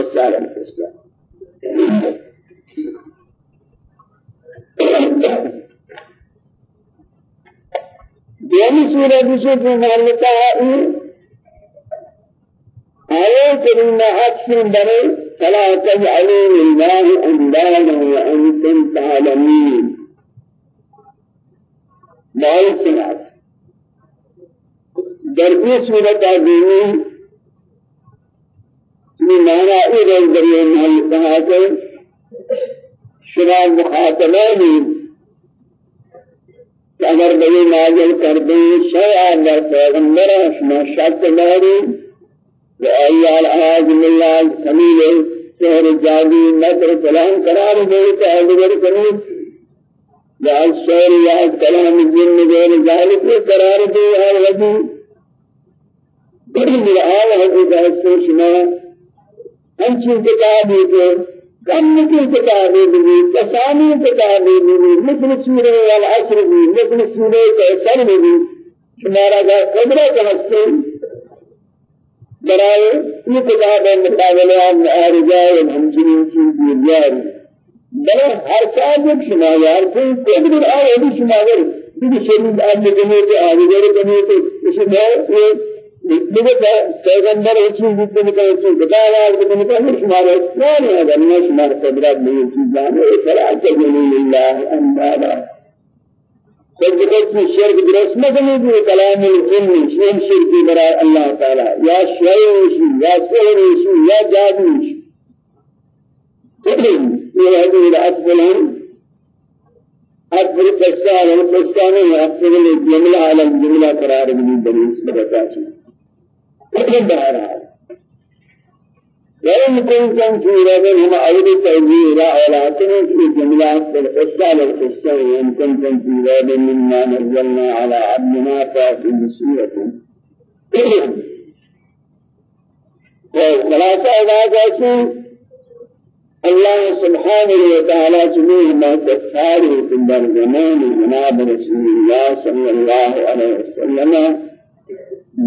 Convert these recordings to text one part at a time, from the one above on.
السالة الإسلام دومی سورة بشر محلتا ہے۔ آية كريمة أكثر بري فلا تجعلوا لله أندادا وأنتم تعلمين ما سنات دربی صورت آدمی من معنى إذا الدريا محل كهذا شما مخاطبان اگر بھئی نازل کر دیں شیعہ در پیغمبر شما شک داری. وآيال آج ملال سمیل سہر جادی نظر کلام قرار دے تو اگر کنی لعل شعر یاد کلام جن غیر ذالک قرار ہر وجی بالآل حسن شما ہم چیز کتابی کے کم کی کسانی کتابی بھی مثل سورہ والعصر بھی مثل سورہ کیسر بھی شمارا کا قدرت ہستیں برائے یہ کتاب مقابلہ معارضہ والہمچنین چیز دیاری بلے ہر صاحب شما یار کوئی قدر آئے بھی شما گر بھی شریف آپ نے کہنے کے آگے جڑے کہنے کے اسے میں دیکھو پیغمبر ہے چیز جتنے نکل چیز بتا رہا ہے کہ نکل شما رہے کون ہے اگر میں شما قدرت نہیں چیز جانے فلا تجنی للہ اندادا خود خود کی شرک درست مکنی کہ کلام الجن شیم شرکی برای اللہ تعالی یا شعر شی یا سحر شی یا جادو شی یہ القصان والقصان أطفال الجملة على الجملة قرار من دليل سبقاتي بهرحال وإن كنتم في ريب هم أول تأويل ولكن في جملة القصة القصة وإن في ريب مما نزلنا على عبدنا فاتوا بسورة وخلاصة هذا الله سبحانه وتعالى جميع ما تفعله في الزمان جناب رسول الله صلى الله عليه وسلم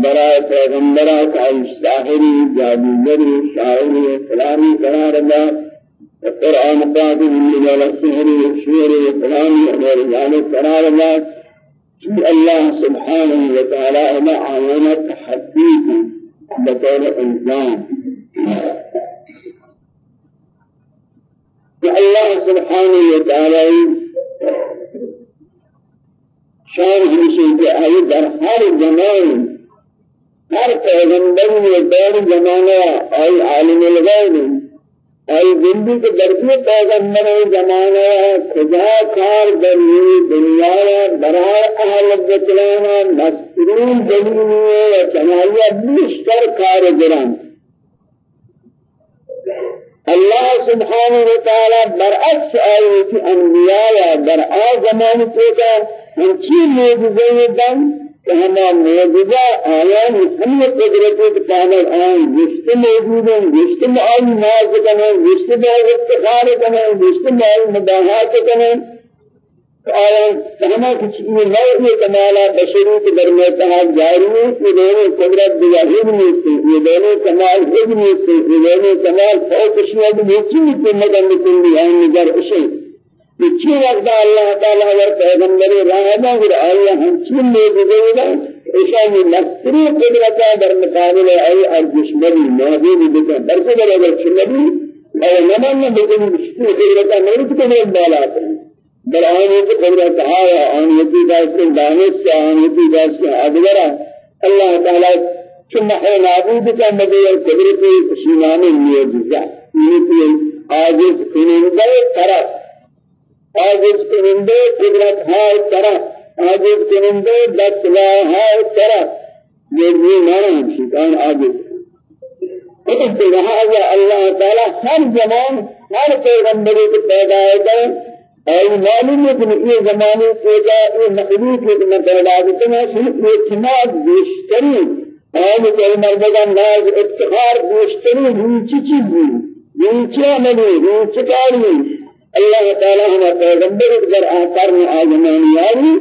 برای پیغمبرات ای ساحری جادوگری شاعری فلانی قرار دا قرآن پاک من جل سحری شعری فلانی اور ذلك قرار دا في الله سبحانه وتعالى إلى عينة تحديد بطول إنسان۔ الله سبحانه وتعالى شان ہمشہ کہ آئی در ہر زمان ہر پیغمبر میں دور زمانہ آئی عالم الغیب آئی زندگی کے درکی پیغمبر زمانہ خدا کار دنیا دنیا برائے اہل بچلانا مسترون دلیل و چنائیہ بیشتر کار جران الله سبحانه وتعالى برعكس آية أنبياء برعا زمان توقع من چی موجزه دن کہ ہمارا موجودہ آیان ہمیں قدرت تعالی آن گشت موجود ہیں گشت میں آئی ناز کریں گشت میں آئی افتخار کریں گشت میں آئی مداحات آیان ہمیں کچھ یہ نوعی کمالا بشری کے درمیان تہا جاری ہے یہ دونوں قدرت دیا علم سے یہ دونوں کمال علم سے یہ دونوں کمال فوق شیعہ بھی کے مدن کن بھی آئین نظر اشیاء چی وقت اللہ تعالی اور پیغمبر راہ میں اور آیا ہم چین لے گزرے ایشان مستری قدرت در مقابل ای اور دشمنی موجود بکن۔ برسے در اگر چنبی اور نمان نہ بکن۔ مستری قدرت تو نہیں بالا بل آن یہ قدرت ہے آن یہ دست دانش سے آن یہ دست ادورا اللہ تعالی ثم هو نابود کا مدی قدرت سینانے معجزہ یہ عاجز کنندے طرف عاجز کنندے قدرت ہے طرف عاجز کنندے دستوا ہے طرف یہ بھی معنی شیطان عاجز اس لہذا اللہ تعالی ہر زمان ہر پیغمبر کو پیدا ہے اور معلوم ہے کہ یہ زمانے کو جا یہ مخلوق کو میں پیدا کرتے ہیں صرف یہ چناز بیشتری اور کہ مردگان ناز افتخار بیشتری نیچی چیزی نیچی عملی نیچی کاری اللہ تعالی ہم پیغمبر در آثار میں آزمانی آئی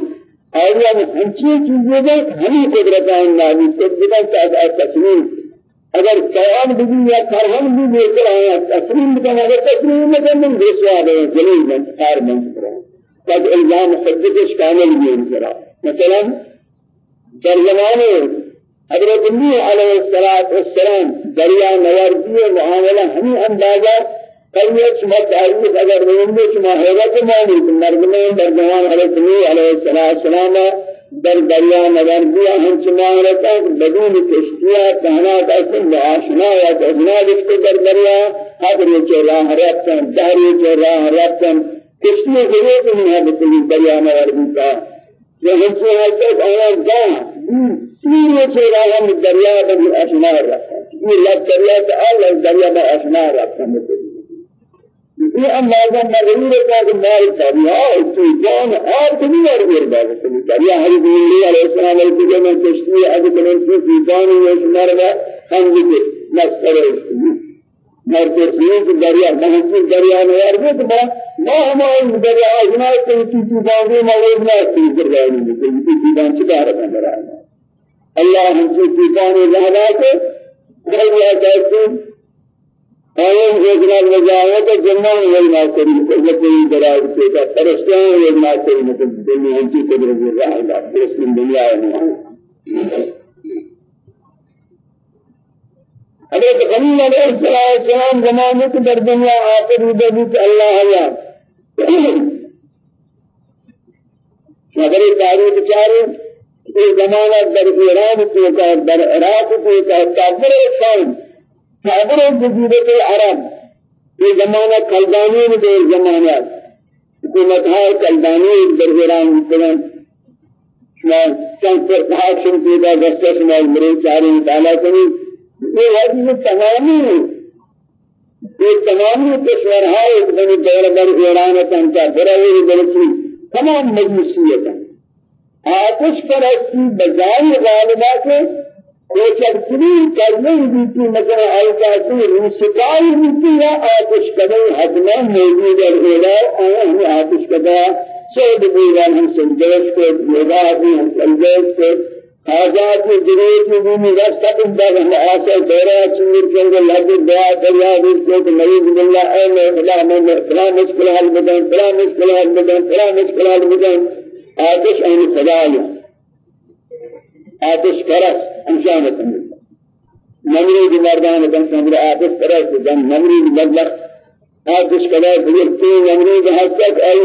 آیا ہنچی چیزیں دے ہمیں قدرت آئندہ بھی قدرت کا تصمیم اگر قیام بھی یا کرہن بھی لے کر آیا تسلیم بکن اگر تسلیم بکن من رسوا دے جلیل من خار من کرا تب إلزام حجتش کامل بھی انسرا مثلا در زمانے حضرت نبی علیہ السلام دریا نوردی معاملہ ہمیں اندازہ قریت شما تعریف اگر روندے شما حیرت مانی زمان حضرت نبی علیہ السلام در دریا نظر بیا ہم رہتا بدون کشتیا کہنا تاسم آشنا یا تجنا جستے در دریا. حضر چے راہ رفتن دہری چے راہ رفتن. کشتی ضرورت نہیں ہے بکلی دریا نظر بیا. یہ ہم سے حضرت آنا جا سینے چے راہ ہم دریا در آشنا رفتن. یہ لگ دریا سے اللہ دریا میں آشنا رفتن. یہ اندازہ مغرور کا مال دریا تو جان اور بھی اور بات ہے دریا ہری دلی علیہ السلام علیہ کے میں کشتی اج کلن کی جان ہے مردا ہم کے مستر مر کے سینے دریا بہت دریا میں اور بھی تو ما ہمارے دریا اجنا کو کی کی باندے مولود نہ کی کر رہے ہیں کہ کی جان چکا رہا ہے اللہ ہم کی جان لہذا کے دریا کہتے آئین اجلال وجاہے تو جنہوں نے یہ ناکری قدرتی دراز کے کا فرشتوں نے یہ ناکری مطلب دنیا کی قدرت اللہ اللہ درست دنیا ہے حضرت خلیل آخر ادھر کہ اللہ اللہ اگر تاریخ چارے در ایران کو در عراق کو کا کافر شام کافر جزیرت العرب یہ زمانہ کلدانی میں دیر زمانہ حکومت ہے کلدانی درگران کرن شما چند پر کہا شن پیدا دستا شما مرے چارے تعالیٰ کنی۔ یہ واجب تمامی یہ تمامی کشور ہے ایک بنی دور در ایران درسی تمام مجلسیت آتش پرستی بجائے غالبہ کے کوچکترین کرنے بیتی مثلا آیتاتی روسکائی بیتی یا آتش کدی حتما موجود ہے اولا آیا آتش کدا سود بیران ہم سنجوش کو یوگا بھی ہم سنجوش کو آزاد کی میں بھی راستہ اندر ہم آسے دورہ چیر کے دعا دریا دل کو کہ مریض باللہ اے میں خدا فلاں مشکل حل بدن فلاں مشکل حل بدن فلاں مشکل حل بدن آتش این خدا آتش کرس انشان کنید نمرود مردان کن سمر آتش کرس جن نمرود مبلغ آتش کرس بگر تی نمرود حسد آی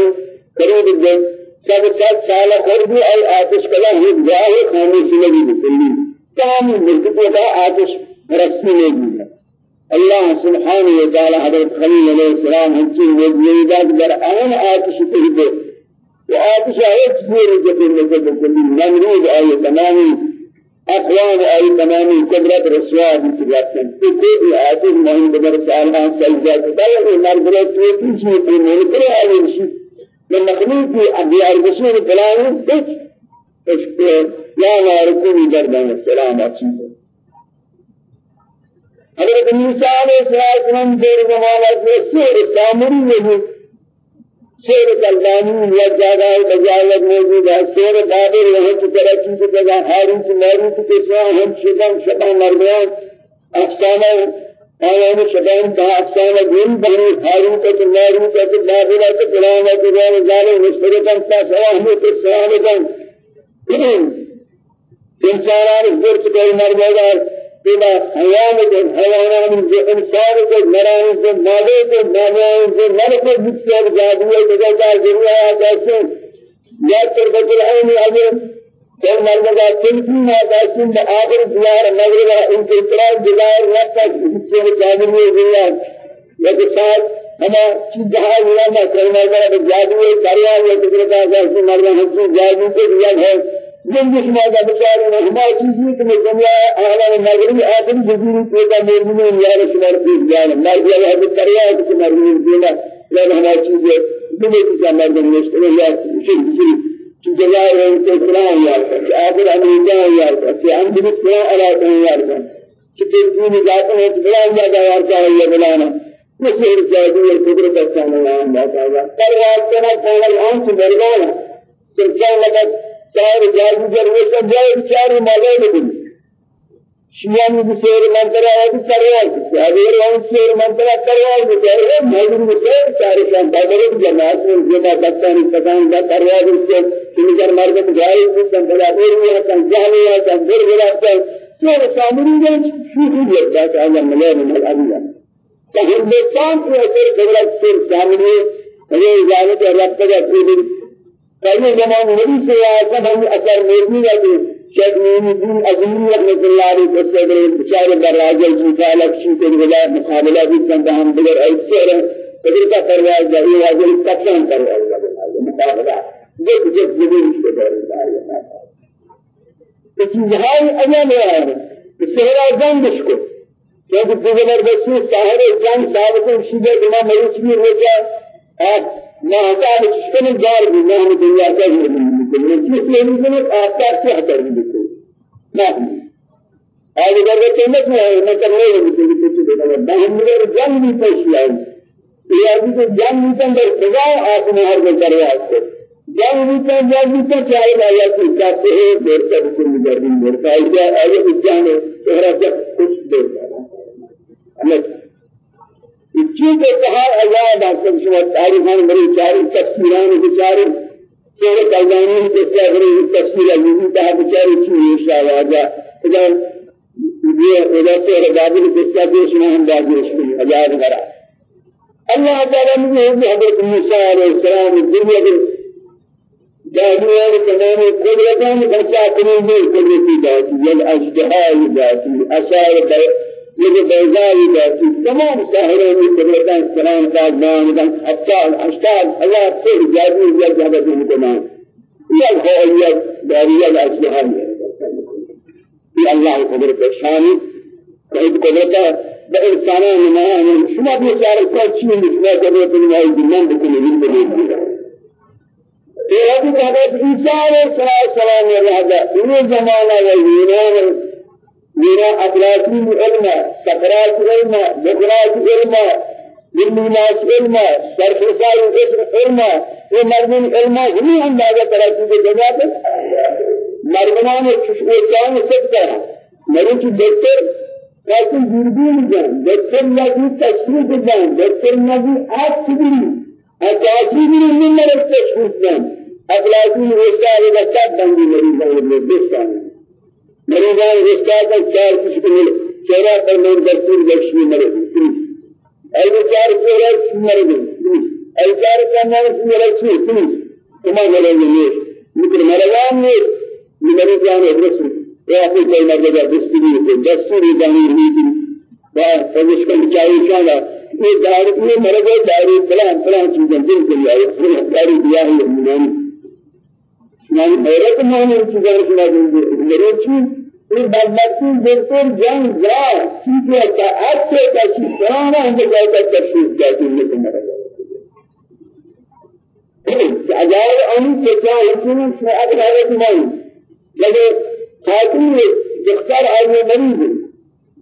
قریب جن سب سات سال قربی آی آتش کرس یہ جاہ خاموشی لگی بکلی تمام ملکتوں کا آتش رسی لگی اللہ سبحانہ وتعالی حضرت خلیل علیہ السلام ہنچی وزیدات در آن آتش تہدے وآتش آیت سور جبیر لگے بکلی نمرود آئی تمامی اقوام آئی تمامی قدرت رسوا بسراتن تو کوئی آتش مہین بدر سالہ سجدہ کتا ہے مرگرہ تو پیچھے کو منکر آئی رشی من مخلوقی ابی ارگشین بلائی کچھ اس کو یا نارکونی دردان السلام اچھی حضرت موسیٰ علیہ السلام دیر زمانہ سے سور سامری میں شیر کلدانی یا جگہ بجائے موجود ہے شیر بابر وہاں کی کراچی کی جگہ ہارون کی ماروت کے سوا ہم شبان شبان مرمیان افسانہ آیان شبان کا افسانہ بنی ہارون کا ماروت کا بابر کا قرآن کا قرآن جانے مشترکان کا سوا ہم کے سوال کن انسانان گرچ کوئی مرمیان بلا حیام کو حیوانان جو انسان کو مران کو مادے کو مادے کو ملک کو بچار جادو ہے جگہ کا ضرورت ہے جیسے یا تر بدل عین اجر تو مرد کا تلفی ما داشن آخر دیار مغرب ان کے اطلاع دیار رفتا ہے یا چیز ہے ہے کریا ہے تو کا ہے بچار ہے ہماری چیزیں کہ دنیا اعلی مغربی آخری جزیرے یا رسول اللہ کی جان مر گیا ہے کہ کریا ہے کہ مغربی دینا لے ہماری چیزیں دنیا کی یا کہ جزائر ہے یا کہ آخر امریکہ یا کہ ہم بھی اسلام علاقہ یا کہ دین ہے کہ بلا یا یا یا بلانا مسیر جادو اور قدرت کا نام اللہ تعالی پر واسطہ نہ پاگل ہم سے لگا چار جادوگر وہ سب جائے چار مالے لگے شیعانی بسیر منترا آدی تروال بسیر اگر آن سیر منترا تروال بسیر مجبور بسیر چارشان بدر جماعت میں جمع دستانی پتان دا تروال بسیر چنگر مردم جائز بسن بلا دیر آتن جہلی آتن در براتن سیر سامری جن شوخی جردا تعالی ملیر مل ابیان تو ہندوستان کو اثر دولت سیر سامری یہ اجازت رب کا پہلے زمان نبی سے آسا ہم اثر موجود ہے کہ شیخ مینی دین عظیم رحمت اللہ علیہ وسلم بچارے براجہ جنسالہ کسی کے لئے مقابلہ بھی کرتا ہم بگر ایسے رہے قدر کا پرواز جاری واضح تقسیم پرواز جاری مقابلہ جس جس جبیر اس کے دور جاری یہ چیزہائی عجب ہے سہرہ جنگش کو کیونکہ پیغمبر رسول ساہر جنگ صاحب کو شیدہ دماغ مریض بھی ہو جائے نہ ہوتا ہے کس نے جار بھی نہ ہم دنیا کا ہی نہیں جس نے نہیں آپ کا کیا کر دیتے نہ اور اگر وہ قیمت میں ہے نہ کرنے لگے تو کچھ دینا ہے ہم نے جان بھی پیش کیا ہے یہ ابھی تو جان بھی اندر سزا آپ نے ہر بل کرے آپ کو جان بھی تو جان بھی تو کیا ہے یا کہ کیا سے ہے دیر کا حکم گردن دیر کا ہے اگر اس جان ہے تو ہر جب کچھ دیر کا ہے اللہ چیز کہا آزاد حاصل شما تاریخان بری چاری تفسیران بچاری سورة قلدانی جسا بری تفسیر عزیزی تہا بچاری چیز شاہ واجا إذا یہ إذا سورة بابل جسا دیشنا ہم بابیش بھی آزاد کرا اللہ تعالیٰ نے حضرت موسیٰ علیہ السلام دنیا کے دادوان تمام قدرتان بچا کرنے قدرتی داتی یا اجدہائی داتی اثار یہ بیزاری دادی تمام ساحروں کی قدرتان سلام کا نام حتی اشتاق اللہ سے جادو یا جادو کے تمام یہ الخوریت داریہ الاشیاء یہ اللہ قدرت شان قید قدرت بإنسانان ما شما بيشار كل شيء مثل قدرت الله جنان بكل من بلاد یہ حضرت عیسیٰ علیہ السلام نے رہا یہ زمانہ ہے یونان میرا افلاطین علم سقراط علم بقراط علم للناس علم سرفسار علم یہ مردم علم ہی اندازہ کراتی کے جگہ پہ مردمان چشموچان سکتا ہے مرد ڈاکٹر کافی دوربین جان ڈاکٹر نبی تشریف جان. ڈاکٹر نبی آپ سبری اجازی بھی نہیں مرد تشریف جان. افلاطین رسالہ بچہ بندی مریضان رشتہ کا چار کچھ کو ملے چہرہ پر میں دستور بخشی مرے چار چہرہ مرے ایسے چار کرنا مرے چھ پولیس تمہاں مرے گئے لیکن مرغان نے مریضان ادرس یا کوئی مرے گا دستوری کو دستوری دانی تھی وہ پولیس کا چاہیے کیا یہ دار یہ مرے گئے داری فلان فلان چیزیں دل کے لیے داری دیا ہے يعني حیرت مانی چیزیں سنا دیں یہ بدبختی بالکل جنگ جا چیزیں کا اچھے کا چیز پرانا ہم جائے کا تفسیر جاتی ہے تمہارا اجائے ان سے کیا اتنی سعادت حالت نہیں لگے خاتون اختار آئے مریض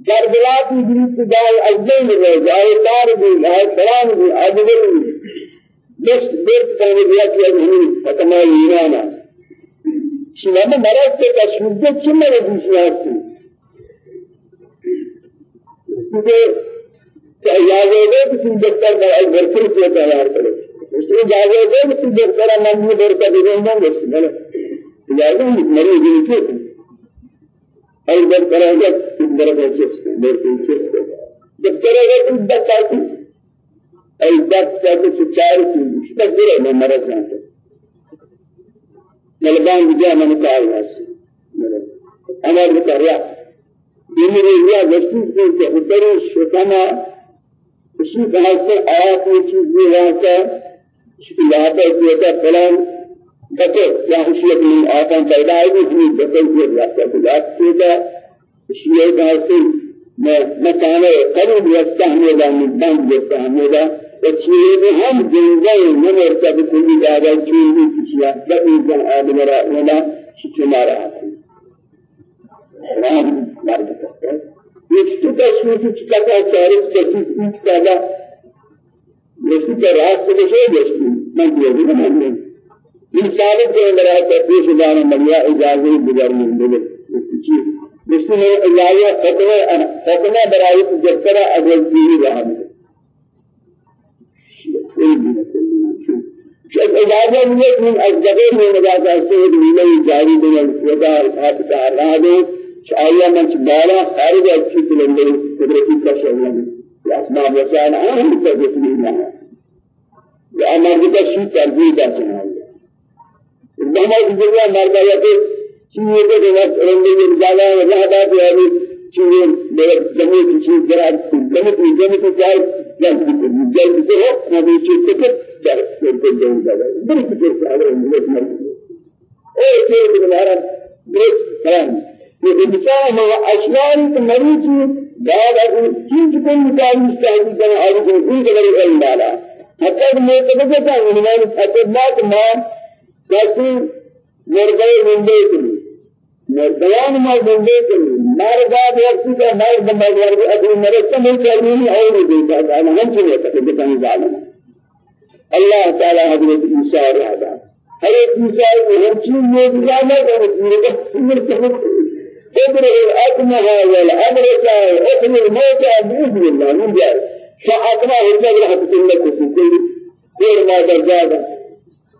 کربلا کی دریت جائے أجل میں جائے تار بھی جائے سلام بس بیت کرنے دیا کہ ہمیں ختم ایمانہ شما مرض کے تشویش چی مرض شناسی کہ اجازه دے کسی دکتر کا ایک برکر کو تیار کرے اس کو اجازه دے کسی دکتر منظور دے کر دے نہ بس بلا اجازه مریض نہیں کہ اور دکتر ہے کہ درجہ چیز دے چیز دکتر ہے کہ دکتر کی ای دکتر ملبان بجا من کار واسی أمر بکریا دیمری یا وسو کو کہ ادھر شتنا اسی طرح سے آیا کوئی چیز بھی واسطہ یہاں پہ ہوتا فلان. بکے یا حشیت من آتا پیدا ہے اس میں بکے کے راستہ بجات سے کا اسی طرح سے میں میں کہنے قریب رکھتا ہمیں دا مدان دیتا ہمیں هم جنزي من ارتب كل دابا شيء كشيا بقي جن آدم را ولا شيء ما راه رام مرد یہ تشویش چکا چارے تشویش چکا یہ تو راست سے ہے میں یہ نہیں مانتا انسان کے اندر ہے پیش دانا مریا اجازت گزارنے دے بسم الله حكمه حكمه برای جبتر اول دیری راه شاید اجازه نیست من از جبر من اجازه سید میلی جاری دنیا ودا اصحاب کار راه دو شاید من چبارا خارج اچھی تلندے قدرتی کا شامل اسباب وسائل اہم تجسم اللہ یا أمر کا شی تربیت دہما کی جگہ مرد کو دیکھ رنگے کے جانا ہے رہا ہے یعنی چیزیں میرے جمع کی چیز ذرا جمع کی جمع کی چاہے جلد جلد سے ہو نہ بھی چیز کو در کو جان جائے بڑی فکر سے ہم لوگ مر اور چیز کے ہمارا درست کرام یہ انسان ہے اشیاء کی مریض بعد از چیز کو نکال مستحیل کرنا اور ان کے بڑے علم حتی میں تو کہتا ہوں میں حتی بات ما کسی مرغے منڈے کی بیان ما بندے کے مرد وقتی کا مرد مرد اپنی مرد سے نہیں چاہیے اور نہیں دیتا ہے ہم سے ہے بتانے ظالم اللہ تعالی حضرت عیسیٰ رہا حضرت عیسیٰ کو ہر چیز میں جانا ہے میرے عمر سے ادر الاكمه والابرص اكل الموتى باذن الله. من جاء فاكمه النبي رحمه الله في كل كل ما درجات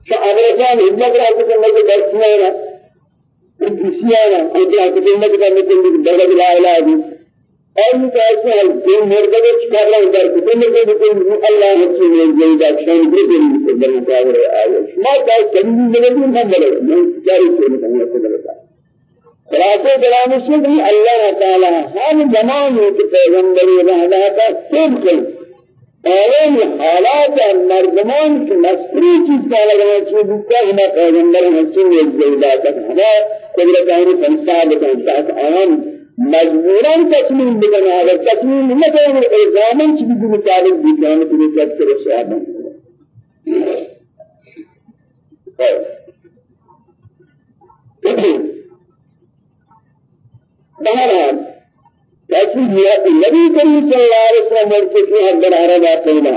فابرصان النبي رحمه الله درسنا کسیانا اجا کتنے کے کرنے کے لیے درجہ لا الہ الا اور یہ کیسے ہے کہ مرده چکار رہا ہے کتنے کے لیے اللہ ہچی نے یہ دکشن کے لیے در مقابلے آئے ما کا کمی نہیں ہے بلے میں جاری سے نہیں ہے بلے خلاصے کلام سے اللہ تعالی ہر زمانے کے پیغمبر رہا تھا سب کو اول حالات مردمان کی مستری چیز کا لگنا چیز بکا ہما پیغمبر حسین ایک جیدہ تک ہما قدرت آنی فنسا بکن تاک آن مجبوران تسلیم بکن اگر تسلیم نہ کریں الزامن چیز مطابق بھی جانت بھی تذکر صحابہ بہرحال ایسی نبی کریم صلی اللہ وسلم ورکے کی ہر در عرب آتینا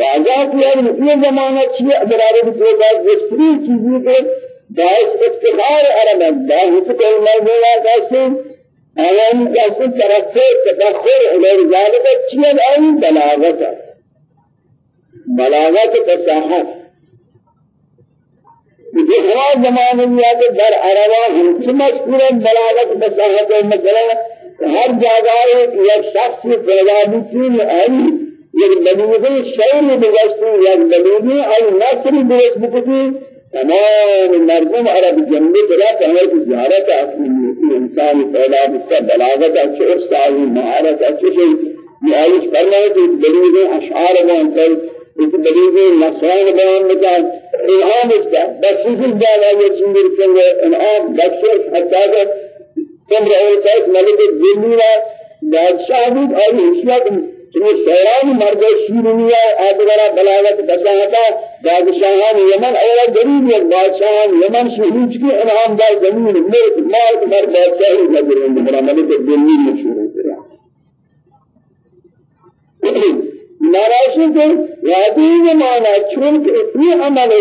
واجہ کی ہر یہ زمانہ چیئے در عرب کے بعد جسری چیزیں کے باعث کوئی مرمولا کیسے آیان کیسے طرفے تدخر علیہ ذالک چیئے آئی بلاغت بلاغت فصاحت کہ آگے در عربہ ہم سے مشکور بلاغت فصاحت ہر جگہ ایک شخص پیدا ہوتی ہے یک بلوغی شعر بگشتی یک بلوغی ای نصر بگشت بکتی تمام مردم عرب جنبی بلا تمام تجارت اصلی انسان پیدا بکتا بلاغت شعر ساوی مہارت اچھے یہ آئیش فرمائے کہ بلوغی اشعار بیان کر اس بلوغی نصران بیان بکا انعام بکتا بخشش جانا یہ چندر کنگے انعام بخشش حتی امرأة قيس ملك الدنيا بادشاہ بھی اور حیثیت کہ شہران مرد شیرینیا آدگرا بلاغت بساہتا بادشاہان یمن اولا غریب یک بادشاہان یمن شہوچ کی انعام دار زمین ملک مالک مر بادشاہی نظر ہیں مرا ملک الدنیا مشہور ہے ناراشی کے یادی یہ معنی چونکہ اتنی عمل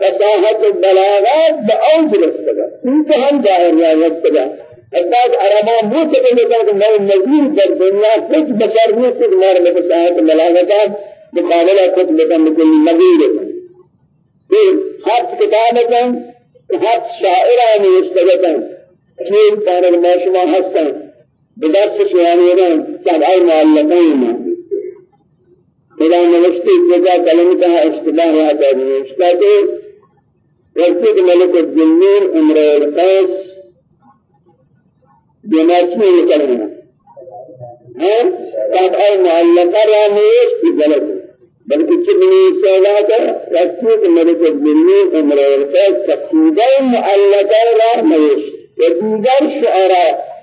فصاحت بلاغات بأوج رستگا انتہا ظاہر یا رستگا بعد عربان بوت بلدان کہ میں در دنیا کچھ بشر نہیں کچھ مار میں بسایت ملاغتان مقابلہ کچھ بکن بکل نظیر پھر حد کتابتاً حد شاعران استغتاً چیز پانر ماشما ہستاً بدست شوانیران سبعی معلقین خدا نوشتی جزا کلمتہ اشتباہ آتا ہے اشتباہ ورسک ملک الجنین عمر القیس بنفسه يكلمنا ها؟ قد أي معلقة راميش في بلد بلکہ چبنی سولاتا رسول ملک الدنی عمر ورسال تقصیدہ معلقہ راميش ودیگر شعراء.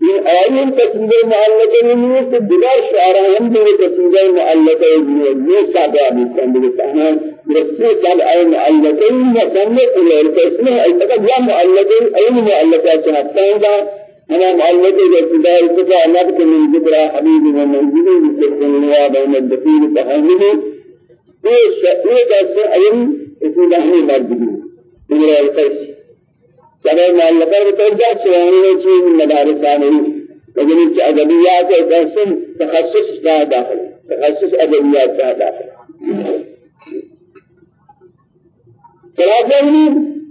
آیین تصویر معلقہ نہیں تو دیگر شعراء تصویر معلقہ نہیں یہ سادہ بھی کم بھی کہنا رسول صلی اللہ علیہ معلقہ نہیں سمجھ إلى اسمه البتہ یا معلقہ این معلقہ چاہتا ہے أنا معلمة الابتداء الكفاء نبت من ذكر حبيبي ومنزلي الله بين الدخيل تحمله كاسة أيام اسم دحني مردبي من القيس. سبب معلقہ بتوجہ سوانی چیز مدارس آنی لیکن اس ادبیات قسم تخصص کا داخل. تخصص ادبیات کا داخل. خلاصہ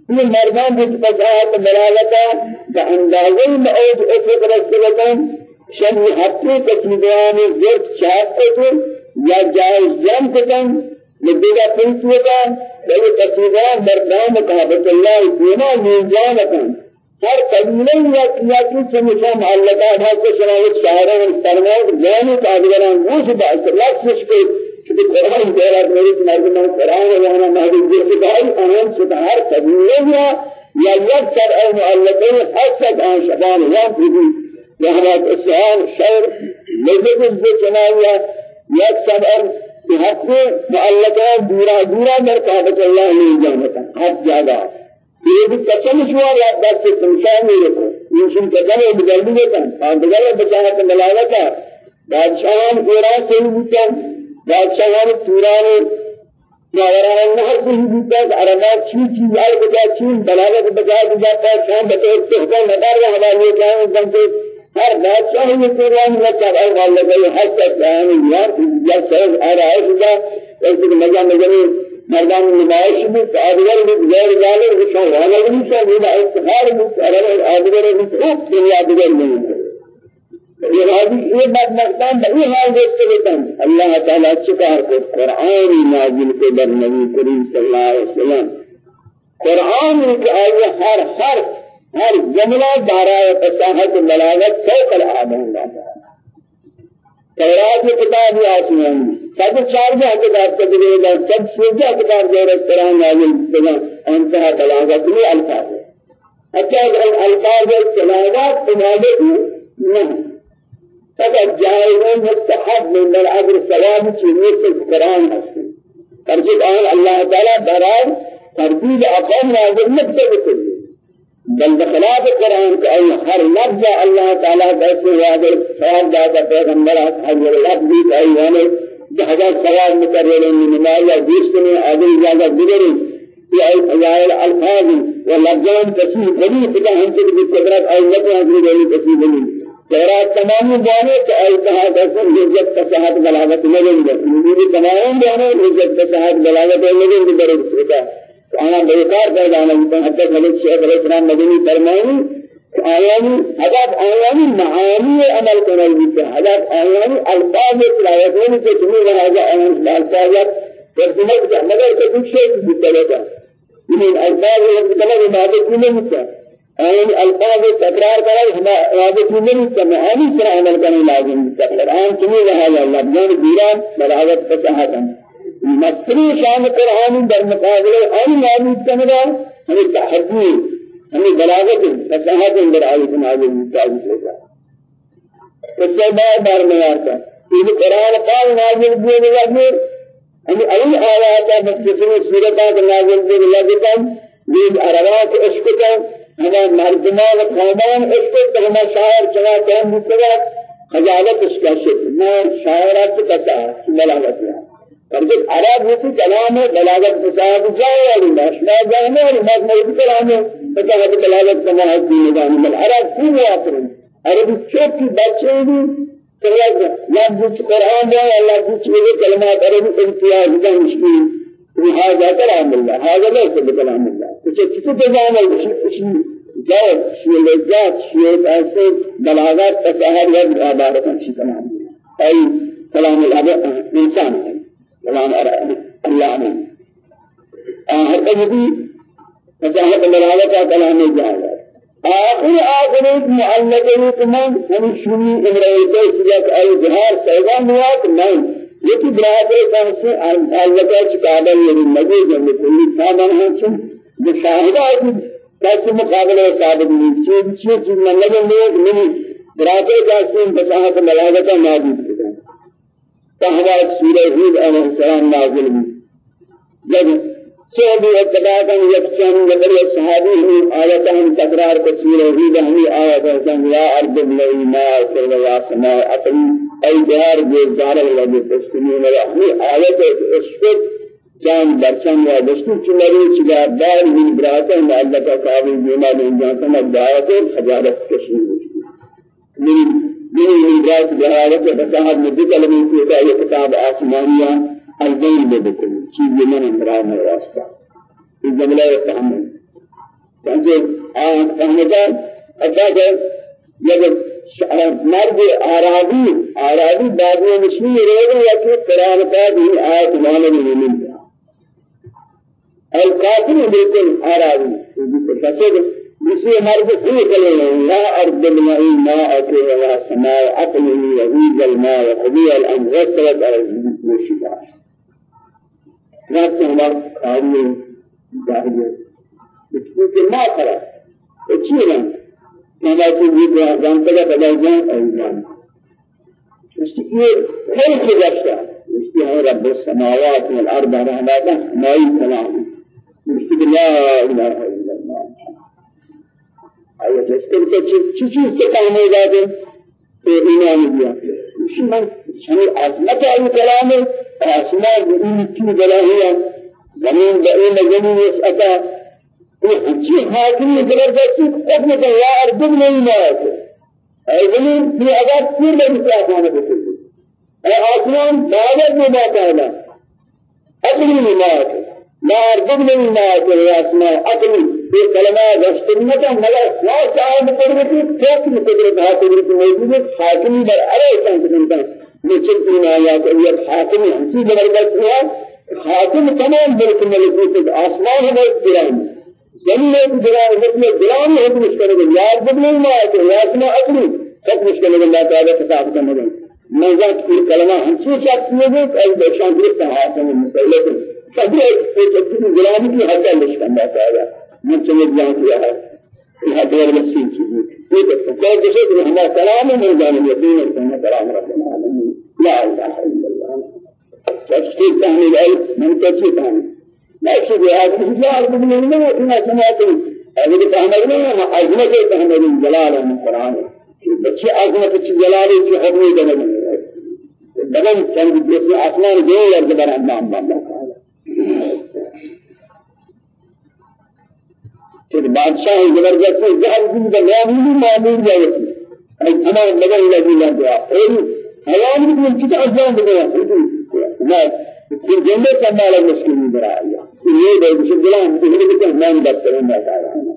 یہ مردان کی فضاحت بلاغتا بأندازه معود افق رسولتان شن حقی تصمیدان زرد کو یا جائز جم کتن لدیگا پنسوتا بلی تصمیدان مردان مقابط اللہ دینا نیجان کن ہر قبیلے یا کیا کی چمشا معلقہ ہے کہ شراوت شاعران فرمائے جانی قادران گوش باعث کے کہ قرآن دیرا میری مردمان قرآن وأنا مہدی جرد بھائی آن ستہار قبیلے یا یک سر أو معلقین حسد آن شبان یا فیدی لحظات اسعان شعر لذت الزجناوية یک سر کہ حق معلقات دورا دورا در کعبت اللہ نہیں جانتا حق زیادہ یہ بھی قسم شوا یا دست تمشان نہیں رکھو انشن قسم ہے بدل بھی دیتا اور بدل بچانا تو ملانا تھا بادشاہان ایران سے ہی بوتا بادشاہان توران ناوران سے ہی بوتا عربات چیز چیز آئے بجا چیز بلاغت بجا بجاتا ہے شام بطور تحقیق مدار رہا حوالی جائیں جنتے ہر بادشاہ یہ قرآن میں کہا ہے والله ہر تک بیان یار یا سر آ رہا ہے خدا ایسے کہ مزہ نظر مردان نمائش میں آدگر بھی غیر ظالم بھی شان والا بھی شان بھی بھی ارے آدگر بھی خوب دنیا آدگر نہیں راضی یہ بات مقدام بہی حال دیکھتے ہوتے ہیں اللہ تعالیٰ چکار کو قرآن نازل کے در نبی کریم صلی اللہ علیہ وسلم قرآن کے آئے ہر حرف ہر جملہ دارا فصاحت بلاغت فوق العادہ اللہ تورات کتاب آسمان سب چار میں کتاب کا دے گا سب سے زیادہ کتاب جو ہے قرآن نازل بنا انتہا بلاغت میں الفاظ ہے اچھا الفاظ بلاغت بلاغت نہیں فقط جائز مستحب من العبر ثواب چیزیں سے قرآن ہے فرض اللہ تعالی ترتیب أقام نازل مت بل بخلاف قرآن کہ أي ہر لفظ اللہ تعالیٰ کیسے واضح سوال داتا پیغمبر حضر لفظ بھی کہ یعنی جہاز سوال مکرر من آگے اجازت گزری في أي فضائل الفاظ ولفظان كثير بني خدا هم سے بھی قدرت أي لفظ حضر بني تورات تمام جانے کہ کہا دسن حجت فصاحت بلاغت لگیں گے انجیل تمام جانے حجت فصاحت بلاغت لگیں گے درست آیا بیکار پیدا نہیں حتی خلیق شیخ علیہ السلام مدنی فرمائیں آیانی حضرت آیانی معانی عمل کرنے بیتے حضرت آیانی الفاظ تلاوتوں کے تمہیں لہذا آیان الفاظ ترجمہ مگر کہ کچھ شيء بیتے لگا یہ الفاظ مطلب عبادت نہیں ہوتا آیان الفاظ تکرار کرے ہم عبادت نہیں ہوتا معانی سے عمل کرنے لازم ہے قرآن تمہیں لہذا لفظان دیران بلاغت فصاحت مصری شان قرآن در مقابل آن نابود کنگا ہمیں تحدی ہمیں بلاغت فصاحت در آیت نازل متعلق ہوگا اس سے بعد بار میں آتا یہ قرآن پاک نازل گا پھر ہمیں ای آیات مختصر صورتات نازل کیے گا یہ عربات عشق کا ہمیں مردمان خاندان عشق کا ہمیں شاعر چنا کام بھی خجالت اس کا شکل میں شاعرات کا ساتھ بلاغت ہے فرجت عرب ہوتی کلام ہے بلاغت فساد جائے والی ماشنا جانے والی موجود کلام ہے فساد بلاغت سماحت کی نظام ہے عرب کی واپر عربی کی بچے بھی سوال لفظ قرآن ہے اللہ کی چیزیں کلمات. عربی امتیاز کا مشکل هذا كلام الله هذا ليس بكلام الله كيف تجانا شيء جاء شيء لذات شيء أسد بلاغات تساهل يد عبارة عن شيء كلام أي كلام الإنسان كلام الله من آخر قصدي فساحة ملالة كلام جاهل آخر آخر معلقه كمان هم شمي امرأيته سجاك أي جهار سيغا موات من يكي براته كانسي معلقه چكادا يعني نبي جمع كل سامان هنچن بشاهدات كاسي مقابلة ثابت نہیں چیز چیز چیز لگے نہیں براته كاسي فساحة ملالة موجود تحوات سورة هود عليه السلام نازل بھی جب سعب اتباعاً يكشن جبر الصحابي هم آياتهم تكرار كسورة هود هم آياتهم يا أرض بلعي ما أكل يا سماء أقل أي جهار جيزار الذي تسلمين رحمي آيات الشفت جان برچن یا دشتی چلری چلا دار من براتا ما اللہ کا قابل دینا دیں جانتا میں دعایت خجالت کشی من من الإدراك بهذا فصاحب نبي كلمة كذا هي كتاب آسمانية البين بدكم شيء من أمران الواسطة الجملة يتحمل فأنت آه فهمت أبدا جب مرد آرادی آرادی بعد میں مشہور یا کہ قرآن پاک ہی آیت مانے میں ملتا القاتل بالكل أراضي فسد بسي مرض في كلمة لا أرض الماء ماء ولا سماء عقله يهيج الماء وقضي الأمر واستوت على والشفاء نفس الله قالوا جاهلية بسكوت ما خلا وشينا كما تجيب أعظم كذا فلا جان أيضا مستقير كيف جشتا مستقير رب السماوات والأرض رحمة ما يكلام مشتاق لا إله إلا الله. أيه تذكر كذي چیز سے کام ہو جاتے تو ایمان دیا شمن شمن عظمت ای کلام آسمان این کی بلا ہوا زمین بین زمین اس یہ حجی حاکم زبردستی ابن یا ارض نہیں مات اے زمین کی اگر پھر میں کیا کھانا بچے اے آسمان باور میں بات ہے اگلی مات لا أرجو من ما أسماء أقلي في كلمة رشتنية ملا لا شاهد قدرتي كيف قدرت ها قدرت موجودة حاكمي بر على إنسان كنتا نشر في آيات أيات حاكمي همسي زبردست ہے حاكم تمام ملك ملكوت آسمان ہے بلان زمین بلان مطلب بلان ہے مشکل ہے أرجو من ما أسماء أقلي سب مشکل ہے اللہ تعالی خطاب کرنے میں نظر کی شخص نے بھی ایک شان درست حاکم مسئلہ سبھی ایک غلامی کی حد ہے کرنا چاہیے میں سمجھ جاؤں کیا پھر بادشاہ زبردست زہر دین کا غامی معمول جائے ای تمام بدل لگی لگ گیا۔ اور حیوان بھی کچھ اجان دے نا پھر جننے کا مال مشکل نہیں برا آیا یہ دے کہ غلام یہ کہ ہم بات کریں گے۔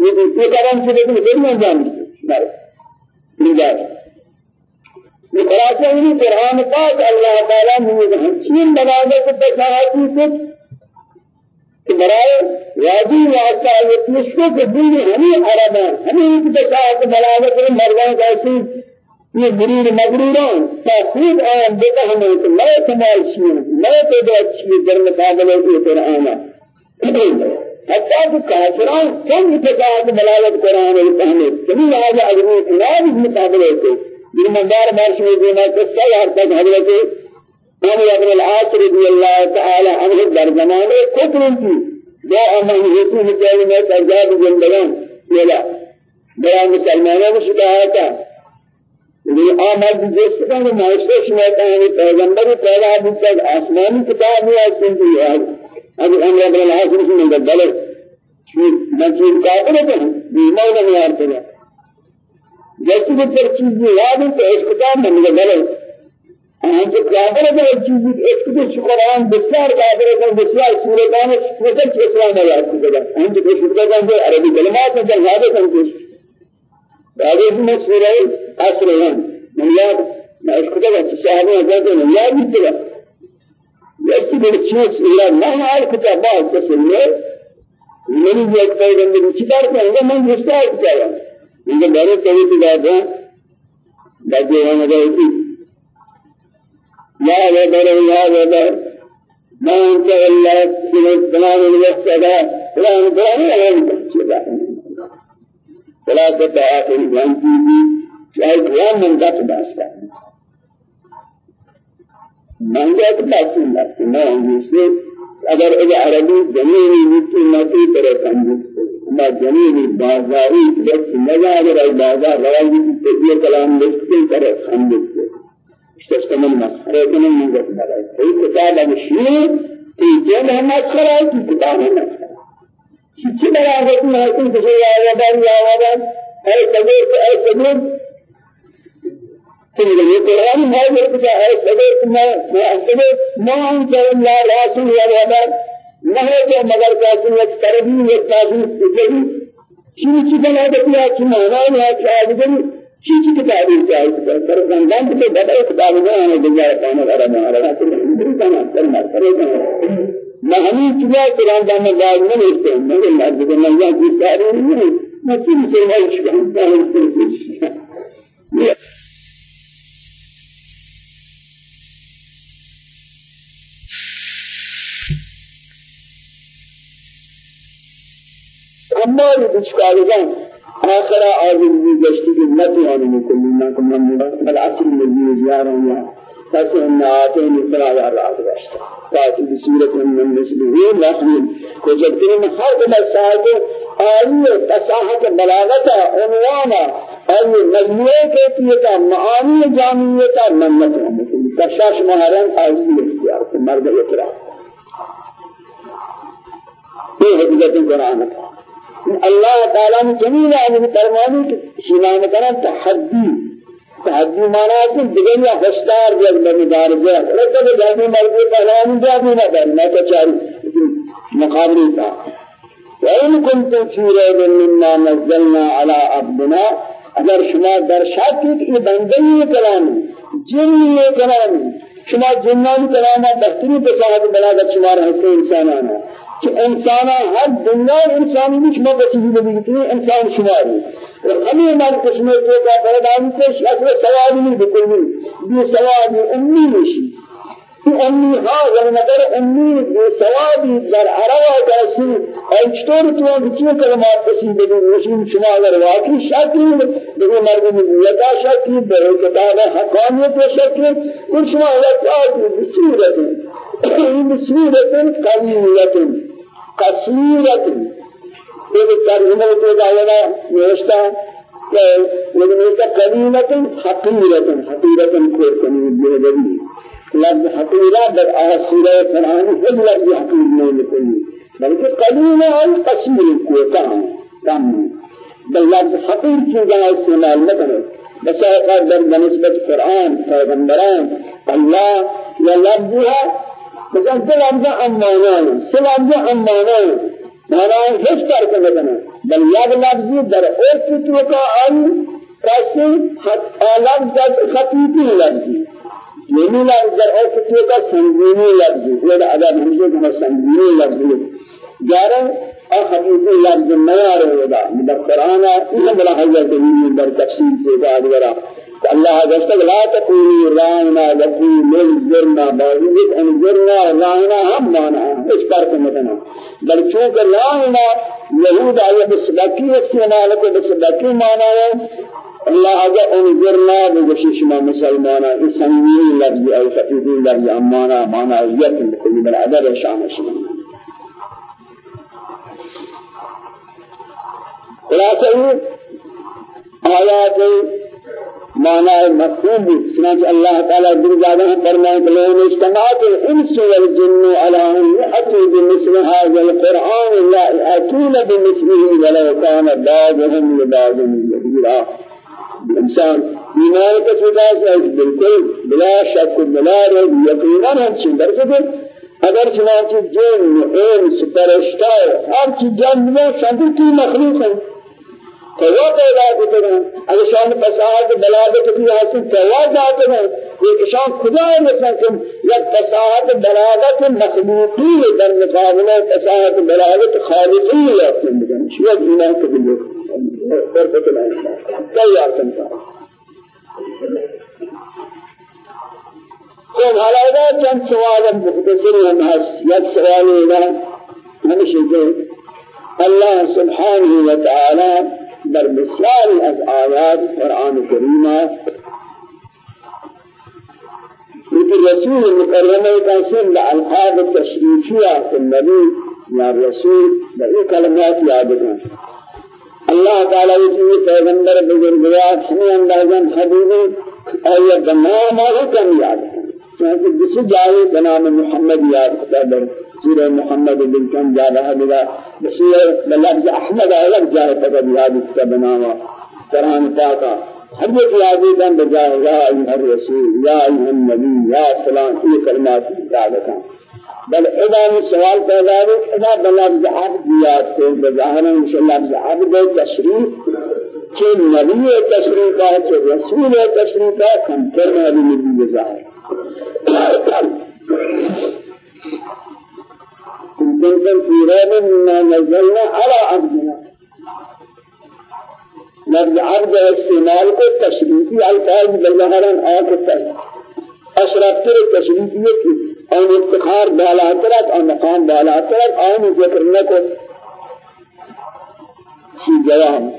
یہ یہ کارن سے دنیا جان مر نہیں خلاصہ یہ قرآن پاک اللہ تعالی نے ہمچین بساہتی کچھ کہ برائے وادی واسطہ یہ مشکل کہ دین ہمیں عرباں ہمیں ایک بساہت بلاغت مردان کیسی؟ یہ مریر مغروران تاخیر آن دیتا ہمیں کہ میں کمال شیئر میں تعداد شیئر در مقابلہ کے قرآن حتى کہ کافران کم اتفاق بلاغت قرآن ہے فهمت کمی لہذا اگر اناد مقابلہ کے بالمدار مارش میں دینا سیار تک حضرت عمر بن العاص رضی اللہ تعالی عنہ در زمانے کفر کی دو امن رسول اللہ میں تجاب زندگان ولا بڑا مسلمانوں کو شکایت ہے یہ آمد جس کا معاشرے شمایت ہے پیغمبر پیدا ہوتا آسمانی کتاب ہے اس کی ہے العاص رسول اللہ دلر مسجد کافر ہے بیمار نہیں آتے جیسے کہ چیز یاد ہے تو کا جو قادر ہے ایک چیز عشق کے شکران بسیار قادر ہے بسیار صورتان مثل اسلام ہے یاد کیا ہم جو شکر کا عربی کلمات میں زیادہ سمجھ بعد میں سورہ عصر ہے من یاد میں عشق کا صحابہ حضرت نے یاد کیا جیسے کہ چیز اللہ نہ ہے کتابات سے سننے میری یہ پیغمبر کی کتاب ہے میں مستعد کیا إذا بارك كوي تجاهه بجوا نجاهي لا وبر لا وبر ما أنت إلا في الوقت هذا لا نقول ولا تتعاطي جانتي شاید قیام من تو داشتا من تو داشتا میں انگلیسی اگر اگر عربی زمینی نیتی نتی طرح سمجھتے ما جميل بازاري بس مزاج رأي بازار رواجي تبيه كلام لسه كره خندق استثمن مسخرة كنا من جد بلاي في كتاب المشير جن هم مسخرة ہے کہ کتاب ہے مسخرة چی بلاغت میں حکم کسی آوادان یا آوادان اے صدور اے صدور تم یہ قرآن ہے جو کچھ اے صدور میں میں صدور ما انت الا رسول یا نہ ہے کہ مگر کافی ایک تربی ایک تعبیر کی چی چی بلاغت یا چی مانا یا چی آوادان چی چی کتابی چاہیے سر زندان کے بڑے کتاب میں ہے جو ہے پانا رہا ہے ہمارا تو کرنا کرنا کرنا ما همین چیزا قرآن دام دار نمیشه مگر مرد بگم یا کی ساری نہیں میں چیز سے میں شکم اما بشکارگان آخر گشتی کی نتی مکلی ناکم من بل عصر الذي زیاران پس ان آتین فلا یا راز گشت. فاتی بصورت من مثله لحن کجترین ہر قدر صاحب آئیے فصاحت بلاغت عنوانا آئیے مجموعے کیفیتا معانی جامعیتا منت تشاش مہارن آئیے اختیار کو مرد اطراف یہ حقیقت قرآن اللہ تعالیٰ نے جمیل آدمی فرمانی کہ سینان کرنا تحدی تحدی مانا ہے دیگر یا بھی اگر مدار گیا لگتا ہے جانی مرضی پہلوانی جا بھی نہ میں تو چاری مقابلی تھا وَإِن كُنتُمْ فِي رَيْبٍ مِّمَّا نَزَّلْنَا عَلَىٰ عَبْدِنَا اگر شما در شک کہ یہ بندگی کلامی جنی کلامی شما جنان کلاما بہتری پسند بلاغت شما رہتے انسانانا کہ انسان ہر دنیا انسانی بھی شما بسیدی نبی کی انسان شماری اور ہمیں ہمارے قسمے کو کا پردان کو اصل سوال نہیں بالکل نہیں یہ سوال امی نہیں أمي ها ونظر أمي بسوابي در عروا كاسي أجتور تو بچه كلمات بسي بدو وشين شما اگر واقعي شاكي بدو مرد ملتا شاكي بدو كتاب حقانيت شاكي كل شما لتعاد بسورة بسورة قوية قصيرة یہ ترجمہ کو دعوانا نوشتا کہ لیکن اس کا قلیلة حقیرة حقیرة کو کنی یہ لفظ حقيرة در سورة فرعون هل لفظ حقير نہیں لکلی بلکہ قلیل ہے قصیر کوتا کم بل لفظ حقیر چیزیں استعمال نہ کرے بس در بنسبت قرآن پیغمبران اللہ یا لفظ ہے مثلا دو لفظ امانان سه لفظ امانان مانا هیچ فرق نکنه بل یک لفظی در عرف تو کا آئی کسی لفظ خطیبی لفظی یعنی لفظ در افتی کا سنگینی لفظ یہ ادب ہمشے کا سنگینی لفظ جارا اور حدیث لفظ نیا رہے گا در قرآن ہے بلا حضرت بھی در تفسیر سے بعد ورا اللہ جل لا تقولوا رانا لكي من جرنا باوجود أن جرنا رانا هم مانا اس فرق متنا بل چونکہ رانا یہود آئے بسبکی استعمال کو بسبکی مانا ہے الله أجا انظرنا بجشيش ما مسلمانا إسانيين لفظ أو خفيفين لفظ أمانا مانا يتم بكل من عدد شام شمان خلاصة آيات معنى مفهوم. سنة الله تعالى درجة فرمائے لئن اجتمعت الإنس والجن على يأتوا بمثل هذا القرآن لا يأتون بمثله ولو كان بعضهم لبعض ظهيرا انسان ایمان کا صدا سے بالکل بلا شک بلا ریب یقینا ہم چندر سے اگر چنانچہ جن انس فرشتہ ہر چیز جن میں شامل کی مخلوق ہے کوا پیدا کرتے ہیں اگر شان فساد بلاغت کی حاصل کوا جاتے ہیں؟ یہ شان خدا ہے مثلا کہ یہ فساد بلاغت مخلوقی در مقابلہ فساد بلاغت خالقی ہے شو ایمان کے لیے پر بتنا تیار کرتا خب حالا چند سوال مختصر هم هست یک سوال اینا همیشه که الله سبحانه و تعالی در بسیاری از آیات قرآن کریمه لیکن رسول مکرمه قاسم بألقاب تشریفیه في النبي یا رسول بأي کلمات یاد کن. اللہ تعالی کی پیغمبر بزرگوار ہمیں اندازن حبیبی اور یہ تمام حکم یاد کن. چنانچہ جس جائے بنام محمد یاد خدا در سورہ محمد بن کم جا رہا لگا بسورہ بلفظ احمد الگ جائے فقط یاد خدا بناما قرآن پاکا ہر ایک یادی کن بجائے یا ایوہ الرسول یا ایوہ النبی یا فلان یہ کلمات یادتا بل اذا من سوال پیدا ہے اذا بلفظ عبد یاد سے بظاہر انشاءاللہ لفظ عبد تشریف کہ نبی تشریف ہے کہ رسول تشریف ہے کم کرنا بھی نبی ظاہر كنتم في ريب مما نزلنا على عبدنا. لفظ عبد استعمال کو تشریفی الفاظ بظاہرن آکتا ہے. اشرف تر تشریفیت اور افتخار بالا ترک اور مقام بالا ترک اور ذکر نہ کو شی جواب؟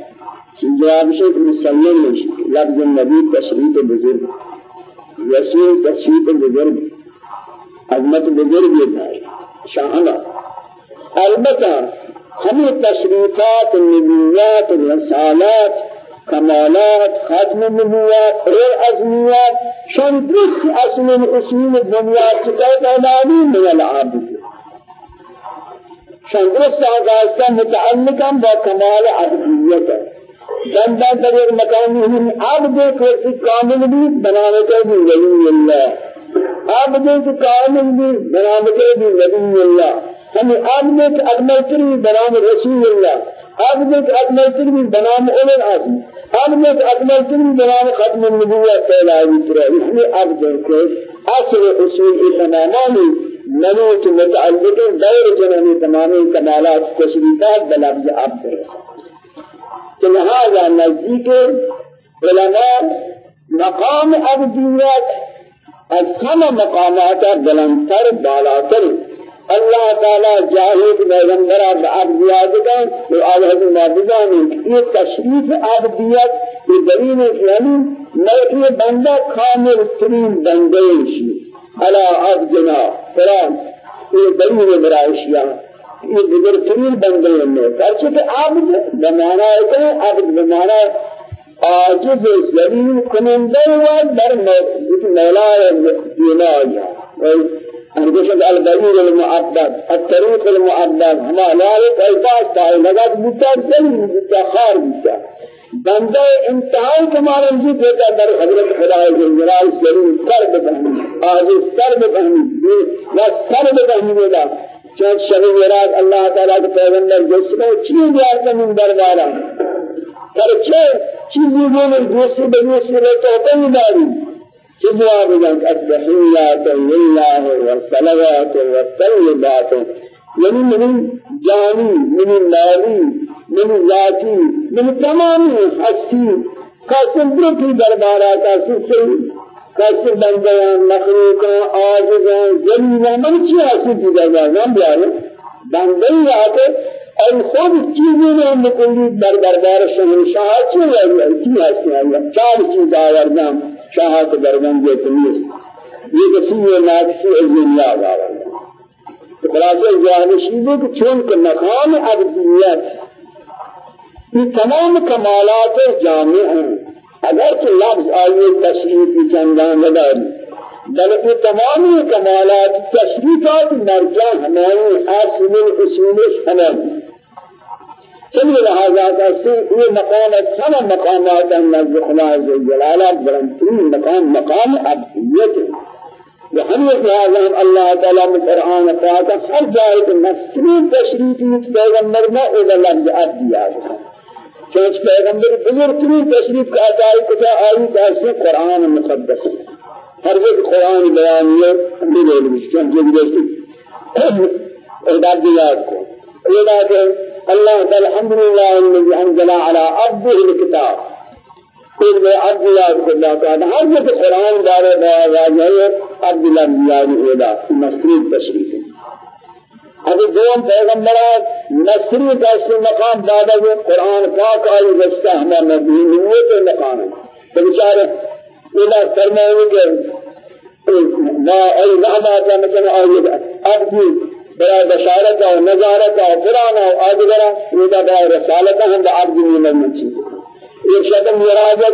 جواب شيخ مسلم لفظ النبي تشريف بزرگ. رسول تشريف بزرگ. عظمت بزرگ یہ شاہنا البتہ ہمیں تشریفات النبوات الرسالات كمالات ختم النبوات غير أزميات شان درس أصل الأصول الدنيا تكاد أناني من العابد شان درس آغازتا متعلقا بكمال عبديته بندہ در ایک مقام ہم عبد کو کامل بھی بنانے کے بھی ولی اللہ عبد کو کامل بھی بنانے کے بھی ولی اللہ ہم عبد کو اکمل تری بنام رسول اللہ عبد کو اکمل تری بنام اول العزم. عبد کو اکمل تری بنام ختم النبوت پہلاوی ترى. اس لیے عبد کو أصل أصول تمامی نبوت متعلق دور جنانی تمام کمالات تشریفات بلفظ عبد رسول کہ لہذا نزدیک علماء مقام عبدیت از ہم مقامات بلندتر بالاتر. اللہ تعالی جاہد پیغمبر عبدیت کا تو آلہ معبودان یہ تشریف عبدیت یہ دلیل یعنی میں بندہ شی علی عبدنا قرآن یہ دلیل یہ بزرگترین بندے ہیں پرچہ کہ عبد بمانا ہے کہ عبد بمانا عاجز ذلیل کنندے و در مولا دینا آیا انگشت البریر المعبد الطريق المعبد ہما لائق الفاظ تاہی نگت بتا ذلیل بتا خار بتا بندہ انتہائی کمال انجی دیتا در حضرت خدا جلال ذلیل سر بفہمی عاجز سر بفہمی و سر بفہمی چون شب مراد اللہ تعالیٰ کے پیغمبر جس میں چیز بیار کا من دربارا پر چه چیزی بولے دوسری بدوسری رہتا ہوتا ہی داری چه جواب جانک التحیات للہ والصلوات والطیبات یعنی من جانی من مالی من ذاتی من تمامی ہستی قاسم درکی دربارہ کا سلسل کسی بندیان مخلوقان آجزان زمینان من چی حاصل دیده جازم بیاره بندی آتے ای خود چیزی نے مکلی در دربار شاہ چی ہے کی حاصل ہے چار چیز آوردم شاہ کے دربان یہ تمیز یہ کسی یہ ناقصی ازلیہ آوردم خلاصہ جانشی ہے کہ چون کہ مقام عبدیت یہ تمام کمالات جامع ہیں اگر کہ لفظ آئیے کی چندان نداری. بلکہ تمامی کمالات تشریفات مرجع ہماری اصل اصولش ہمیں چلیے لہذا سے یہ مقام سب مقامات نزد خدا عز جلالہ برمترین مقام مقام عبدیت وحمد لهذا الله تعالى من قرآن فاتح هر جائے مسلم تشریفی پیغمبر میں اذا لفظ عبدیات چونچ پیغمبر بزرگترین تشریف کا ادائی کتا آئی تحصیل قرآن مقدس. ہر وقت قرآن بیانیہ ہمیں لے لیں چونچ دیکھتی اعداد یاد کو اعداد کہ اللہ تعالی الحمدللہ الذي انزل على عبده الكتاب پھر میں عبد یاد کو اللہ تعالی ہر وقت قرآن بارے بیان ہے عبد اللہ یاد اعداد مسترین تشریف. ابھی دوم پیغمبرات نصری مقام دادا جو قرآن پاک آئی رستہ ہمیں نبی نویت مقام ہے تو بچارے فرمائے کہ ما ای رحمت مثلا آئی اب بھی برای بشارت و نظارت فلان و آدگرہ یہ برای رسالت ہم عبد من المنشی ایک شدم یہ راجہ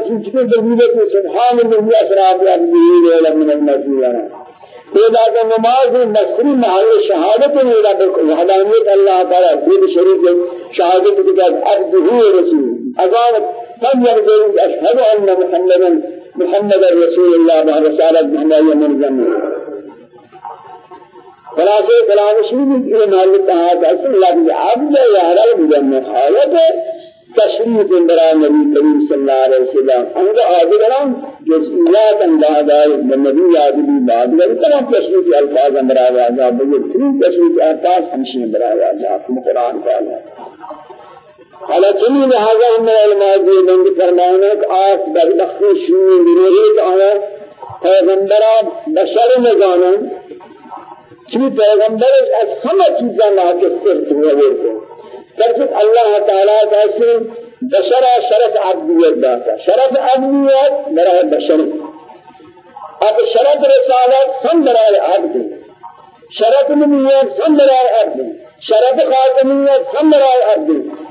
سبحان اللہ اسرار عبد من المسیح. پیدا کا نماز مصری محل شہادت رہا بالکل حدانیت اللہ تعالیٰ خود شریف شہادت کے بعد عبده رسول۔ اذان تم يرجو اشهد ان محمدا محمد رسول الله بعد رسالة محمد من جنة خلاصه كلام شيء یہ مالک کہا اصل لفظ عبد یا رب جنة حالت تشریف برای نبی کریم صلی اللہ علیہ وسلم. انگا آدھگران جزئیات اندازائی نبی یادی بعد لگی تمام تشریف الفاظ برای واجہ بگیر ترین تشریف الفاظ ہمشین برای واجہ قرآن قال حالا چنی لہذا ہم علماء دی بند فرمانا کہ آس بدبخت شنی بنوریت آیا پیغمبرہ بشر نگانا۔ چنی پیغمبر از همه چیزا ناکس سر تو فرشت اللہ تعالی کیسے بشرا شرف عبدیت داتا شرف عبدیت برای بشر اب شرف رسالت ہم برای عبد شرف نبیت ہم برای عبد شرف خاتمیت ہم برای عبد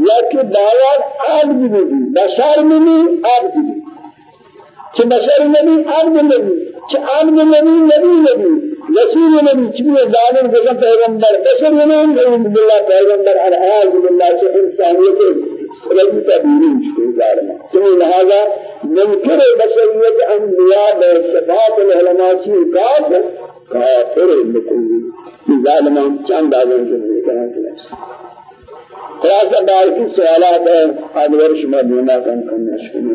یا کہ باید عبد بشر بھی عبد کہ بشر نبی؟ عبد نبی. کہ عبد نبی نبی نبی. رسول نبی چبی ظالم قسم پیغمبر. بشر نبی نبی بالله پیغمبر الحاظ بالله سے انسانیت رجل تبیری شکر ظالم چنی لہذا منکر بشریت انبیاء بصفات العلماء چی کافر کافر لکلی ظالمان چند آزم جمعی کہا خلاصہ بار کی سوالات ہے آدھور شما دینا کن کن نشکل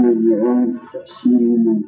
القرآن العظيم تفسير من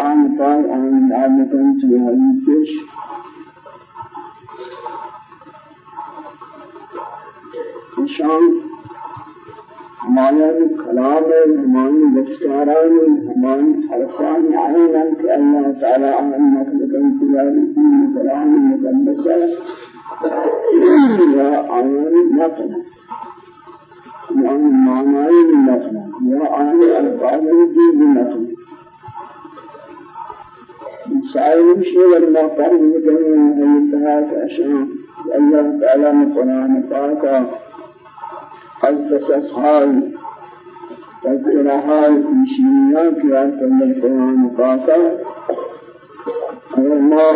آن پار آن نام کن چهاری انشان نشان ہمارے کلام ہماری گفتاران ہماری حرفان عینا کہ اللہ تعالی عن مخلوقا تلالی کی قرآن مقدسہ یا آیان نقل یا معنی نقل یا آیان الفاظ کی سائل الشيء ما فرض بكلمة هي التهاك أشياء الله تعالى من قرآن پاک از قصص حال تذکرہ حال پیشینیاں کیا تم قرآن پاک اور ما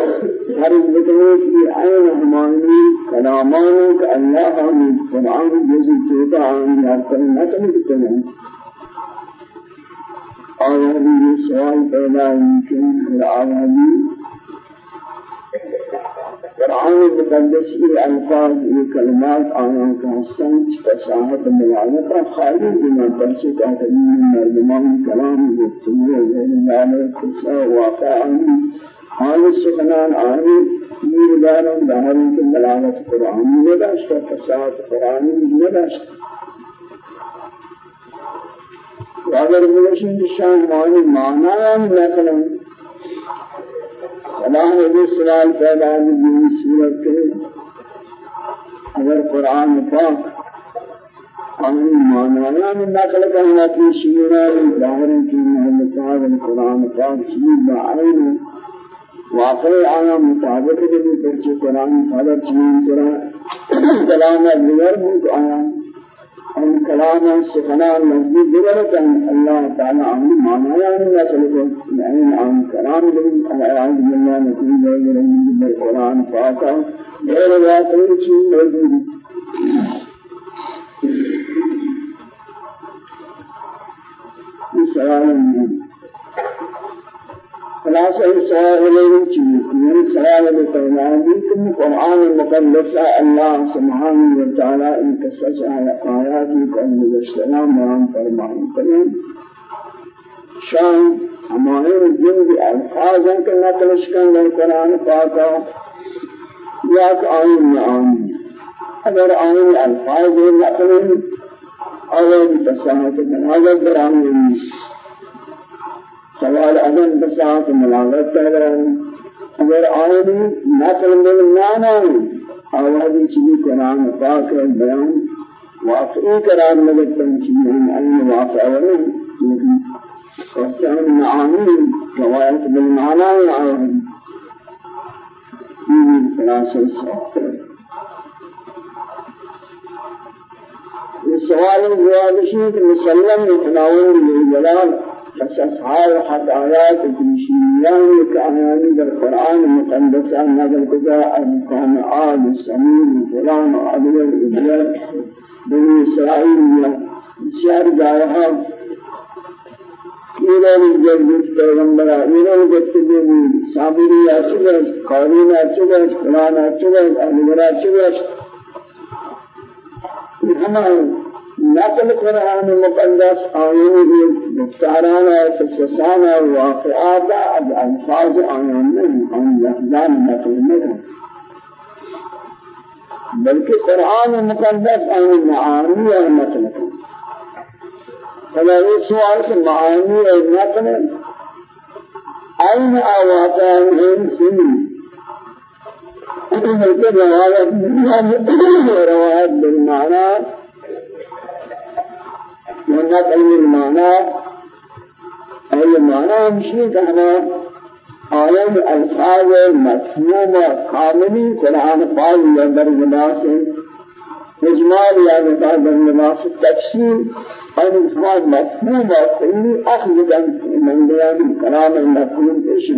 ہر بکنے کی عین ہمانی کلامانوں کا اللہ ہمیں قرآن جزی چوتا اور یہ سوال پیدا ممکن ہے آوازی قرآن المقدس کی الفاظ یہ کلمات آیاں کا سنچ فصاحت ملالتا خالی بنا پرچے کا تبین مردمان کلام گفتگو غیر نام قصہ واقع آنی حال سخنان آنی میر دارم دہرین کے ملالت قرآن نداشتا فصاحت قرآن نداشتا اگر بلشن شان معنی معنی نقلن اللہ نے سوال پیدا کی صورت کے. اگر قرآن پاک ہم مانایا میں نقل کرنا کی شیرہ ظاہر کی صاحب قرآن پاک شیئر بعین واقع آیا مطابق بھی پرچے قرآن فادر چیز قرآن کلام دیگر بھی آیا. ان كلام سخنا لفظي بغلط الله تعالى عن معنى يعني لا تلقوا يعني عن كلام الذي أعوذ بالله من غير القرآن فاقا غير ذات شيء موجود سؤال خلاصة السؤال إليه من سؤال بتواني كم قرآن المقدس الله سبحانه وتعالى إن قصص آيات كم مجشتنا مرام فرمان كريم شان ہمارے جن بھی الفاظ ہیں کہ نقلش کن القرآن پاکا یا کہ آئین میں آئین اگر آئین الفاظ نقل اور بساہت بناظر در آئین سوال اذن بساعت ملاغت کردن. اگر آئینی نقل من نانا آوازی چیزی قرآن پاک بیان واقعی قرار لگتن چیزی ہم این واقع ورن لیکن قسم معانی روایت بالمعنى آوازی یہ ثلاثة سوال. سوال جواب شيء مسلم لتناول الجلال قصص هاي حكايات تنشيان كأهاني بالقرآن المقدس نقل كذا المقام عاد سمين فلان عدل الإبيان بني إسرائيل بسيار جايها إيران الجنة پیغمبر إيران جتبه صابري أشوش قارين أشوش فلان أشوش أهل أشوش همان نقل قرآن مقدس آیان مختاران قصصان واقعات از الفاظ آیان نہیں آن لفظان نقل نہیں بلکہ قرآن مقدس آن معانی اور نقل فلا یہ سوال کہ معانی اور نقل أين أواقع هم سنين روايات بالمعنى ونقل المعنى أي معنى مشي كهنا آيات الفاظ مفهومة كاملة قرآن فاظ يندر لباس إجمال يا بتاع لباس التفسير أن الفاظ مفهومة كل أخذ من بيان كلام المفهوم إيش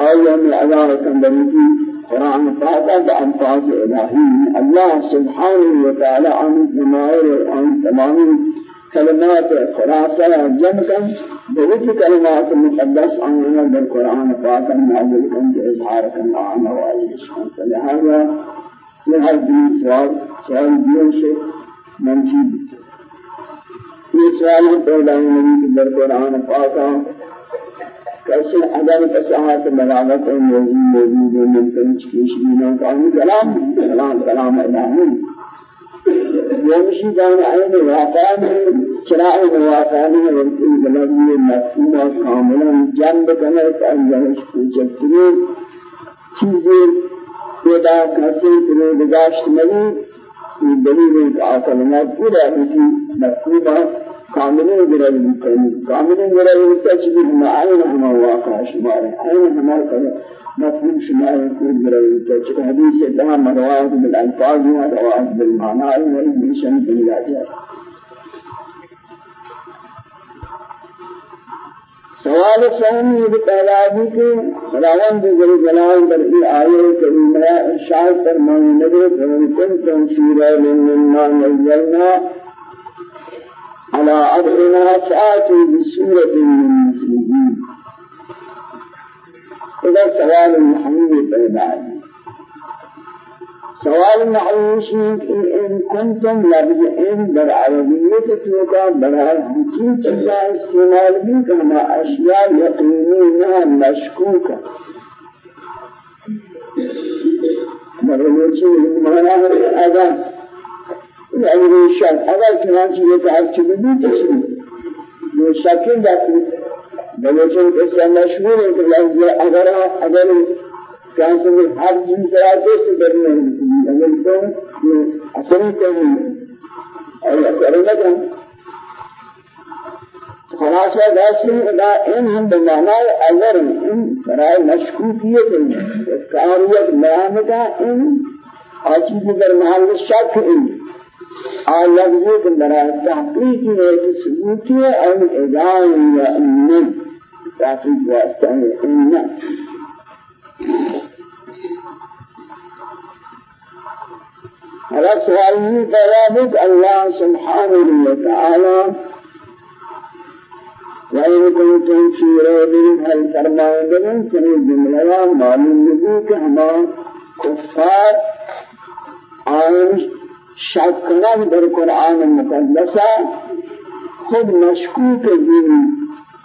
آيات الأداء كندريتي قرآن فاظ بأنفاظ إلهي الله سبحانه وتعالى عن الزمائر عن تمام كلمات خلاصة جمع بوجه كلمات مقدس عنا بالقرآن پاک نازل کن إظهار كن آنا واجب فلهذا لهذا دين سؤال سؤال دين شيء منشي یہ سوال پیدا نبی کے قرآن پاک کیسے عدم فصاحت بلاغت موجود موجود من تنچ کیشینا کام کلام کلام کلام الہی يمشي بين عين واقعان شراء واقعان ومثل بلغي مفهوم كاملا جنب كنت أنجلش كجبترين چیزیں پیدا کسی تنو بگاشت ملی دلیل ایک آکلمات پورا ہوتی مفہومہ كاملين جرائي بكامل كاملين جرائي بكامل هم عين هم واقع شمار عين هم مفهوم شمار كل جرائي بكامل حديث ده مرواه بالألفاظ ورواه بالمعنى والمشان بالعجاب سوال پہلا ہے کہ خداوند جل جلال در ای آیے کریمہ ارشاد فرمانے لگے کنتم فی ریب مما نزلنا على عبدنا فآتوا بسورة من مثله. إذا سوال محمود پیدا ہے سوال محوش إن كنتم لفظ إن در عربية توقع برای همچین چیزا استعمال بھی کہنا اشیاء یقینی نہ مشکوکا مرموچی مانا ہے اگر یعنی شک اگر چنانچہ یہ شکل جاتی بلوچن قصہ مشہور ہے کہ لفظ اگر اگر کہاں سے ہر جن سے آتے تو ڈرنے اگر تو اثر کریں اور اثر کریں خلاصہ داشتیں ادا ان ہم بمعنى اگر ان برائے مشکوکیت کاریت بیان کا ان آچیز در محل شک ان آلفظی کے برائے تحقیقی ہے کہ ثبوتی ہے اور ادعاء یا ان تحقیق واسطہ ہے ان على سؤاله فلا الله سبحانه وتعالى. وإن كنتم في ريب هل فرمان من سنة جملة معلوم نبي كهما كفار آن شکنا در قرآن مقدسہ خود مشکوک دینی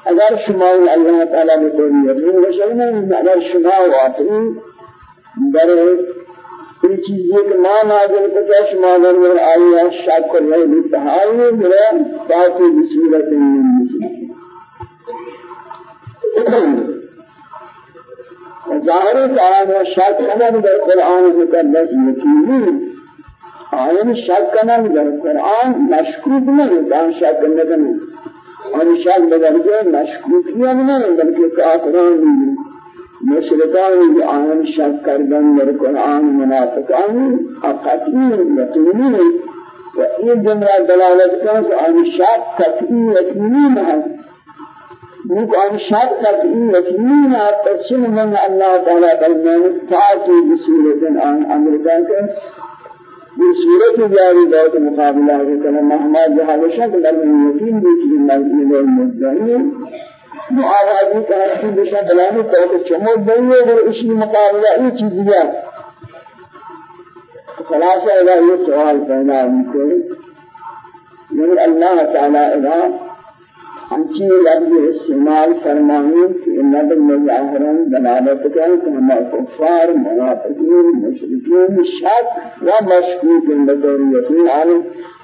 اگر شما اللہ تعالی بطوری یقین بشرنا اگر شما واقعی در این چیزی که ما نازل کتا شما در ور آیا شک کر رہے بتحائی میرا باتی بسورت من مسلم ظاہر شک در قرآن مقدس آئین شک کرنا در قرآن مشکوک نہیں کان شک کرنا نہیں اور شک بدرجہ مشکوکیہ نہیں بلکہ کافران نہیں مشرکان کی آن شک کردن در قرآن منافقان اقطعی یقینی و این جمله دلالت کن کہ آن شک قطعی یقینی ہے مجھ آن شک قطعی یقینی ہے تسلم من اللہ تعالی فرمان فاتی بسورت آن امرکان کے بسورت جاری بہت مقابلہ ہے کہ مہما جہاں شک در یقین بھی کہ مجدین معاوضی کا حسین بشا بلانی تو کہ چمود نہیں ہے اگر اسی مقابلہ یہ چیزیاں خلاصہ إذا یہ سوال پیدا ہوتے یعنی اللہ تعالی اذا ہمچی لفظ استعمال فرمائیں کہ نبی مظاہران دلالت کریں کہ ہم کفار منافقین مشرکین شک و مشکوک بطور یقین. عالم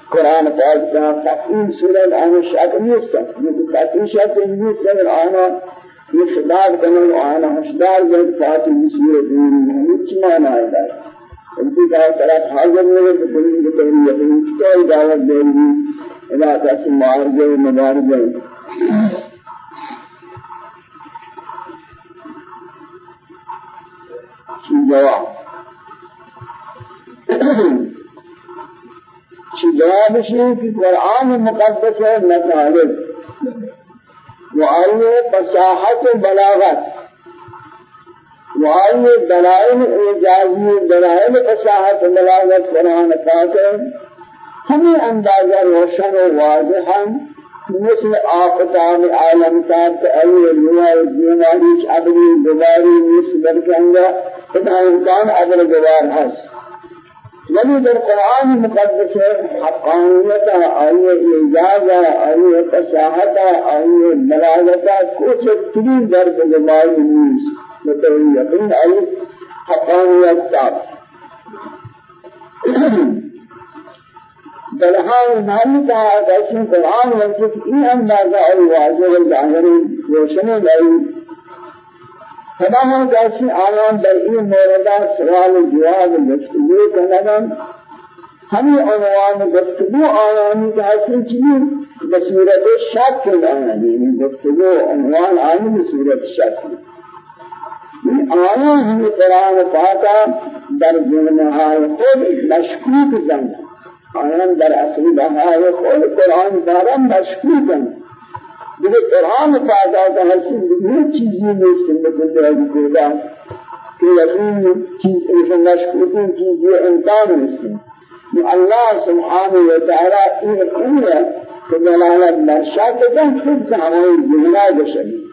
قرآن پاک کا تقیم سورہ آنا شک نیست. یہ تقیم شک نیست. اگر آنا یہ خدار کنن آنا حشدار جد فاتح چی معنی آئے دار انتی کہا طرف حاضر ملے تو بلین کو تہری یقین چطور دعوت دیں گی علاقہ سے معارضے و مبارضے جواب؟ شی جواب شی کہ قرآن مقدس ہے مطالب. وآئیے فصاحت و بلاغت. وآئیے دلائل اعجازی دلائل فصاحت و بلاغت قرآن پاک ہے ہمیں اندازہ روشن و مثل آفتاب عالم تاب تأوی الجوار الجواريش عبری دوباری مثل برکنگا اتنا امکان عبر دوبار هست ولی در قرآن مقدس حقانیت آئیے اعجاز آئیے فصاحت آئیے بلاغت کچھ ترین درد زبانی نیست۔ مطلب یقین آئی حقانیت صاحب بلحال محل کا ایسی قرآن وقت این اندازہ اور واضح و ظاہری روشنی لائی خدا ہم کیسی آیان در این موردہ سوال و جواب گفتگو کنگن ہمیں عنوان گفتگو آیانی کا حسن چیئے بصورت شک آیانی گفتگو عنوان آیانی بصورت شک آیا ہم قرآن پاکا در جنمہائے خود مشکوک زند، آیا در اصلی بہائے خود قرآن دارا مشکوک زند. دیگه قرآن پاک آتا حسن دیگه چیزی نیستن بکن دیگه کردہ کہ یقین چیز ایسا مشکوکن چیزی امکان نیستن الله سبحانه وتعالى إيه قوله كما لا نشاء تكون خبز على الجنة بشري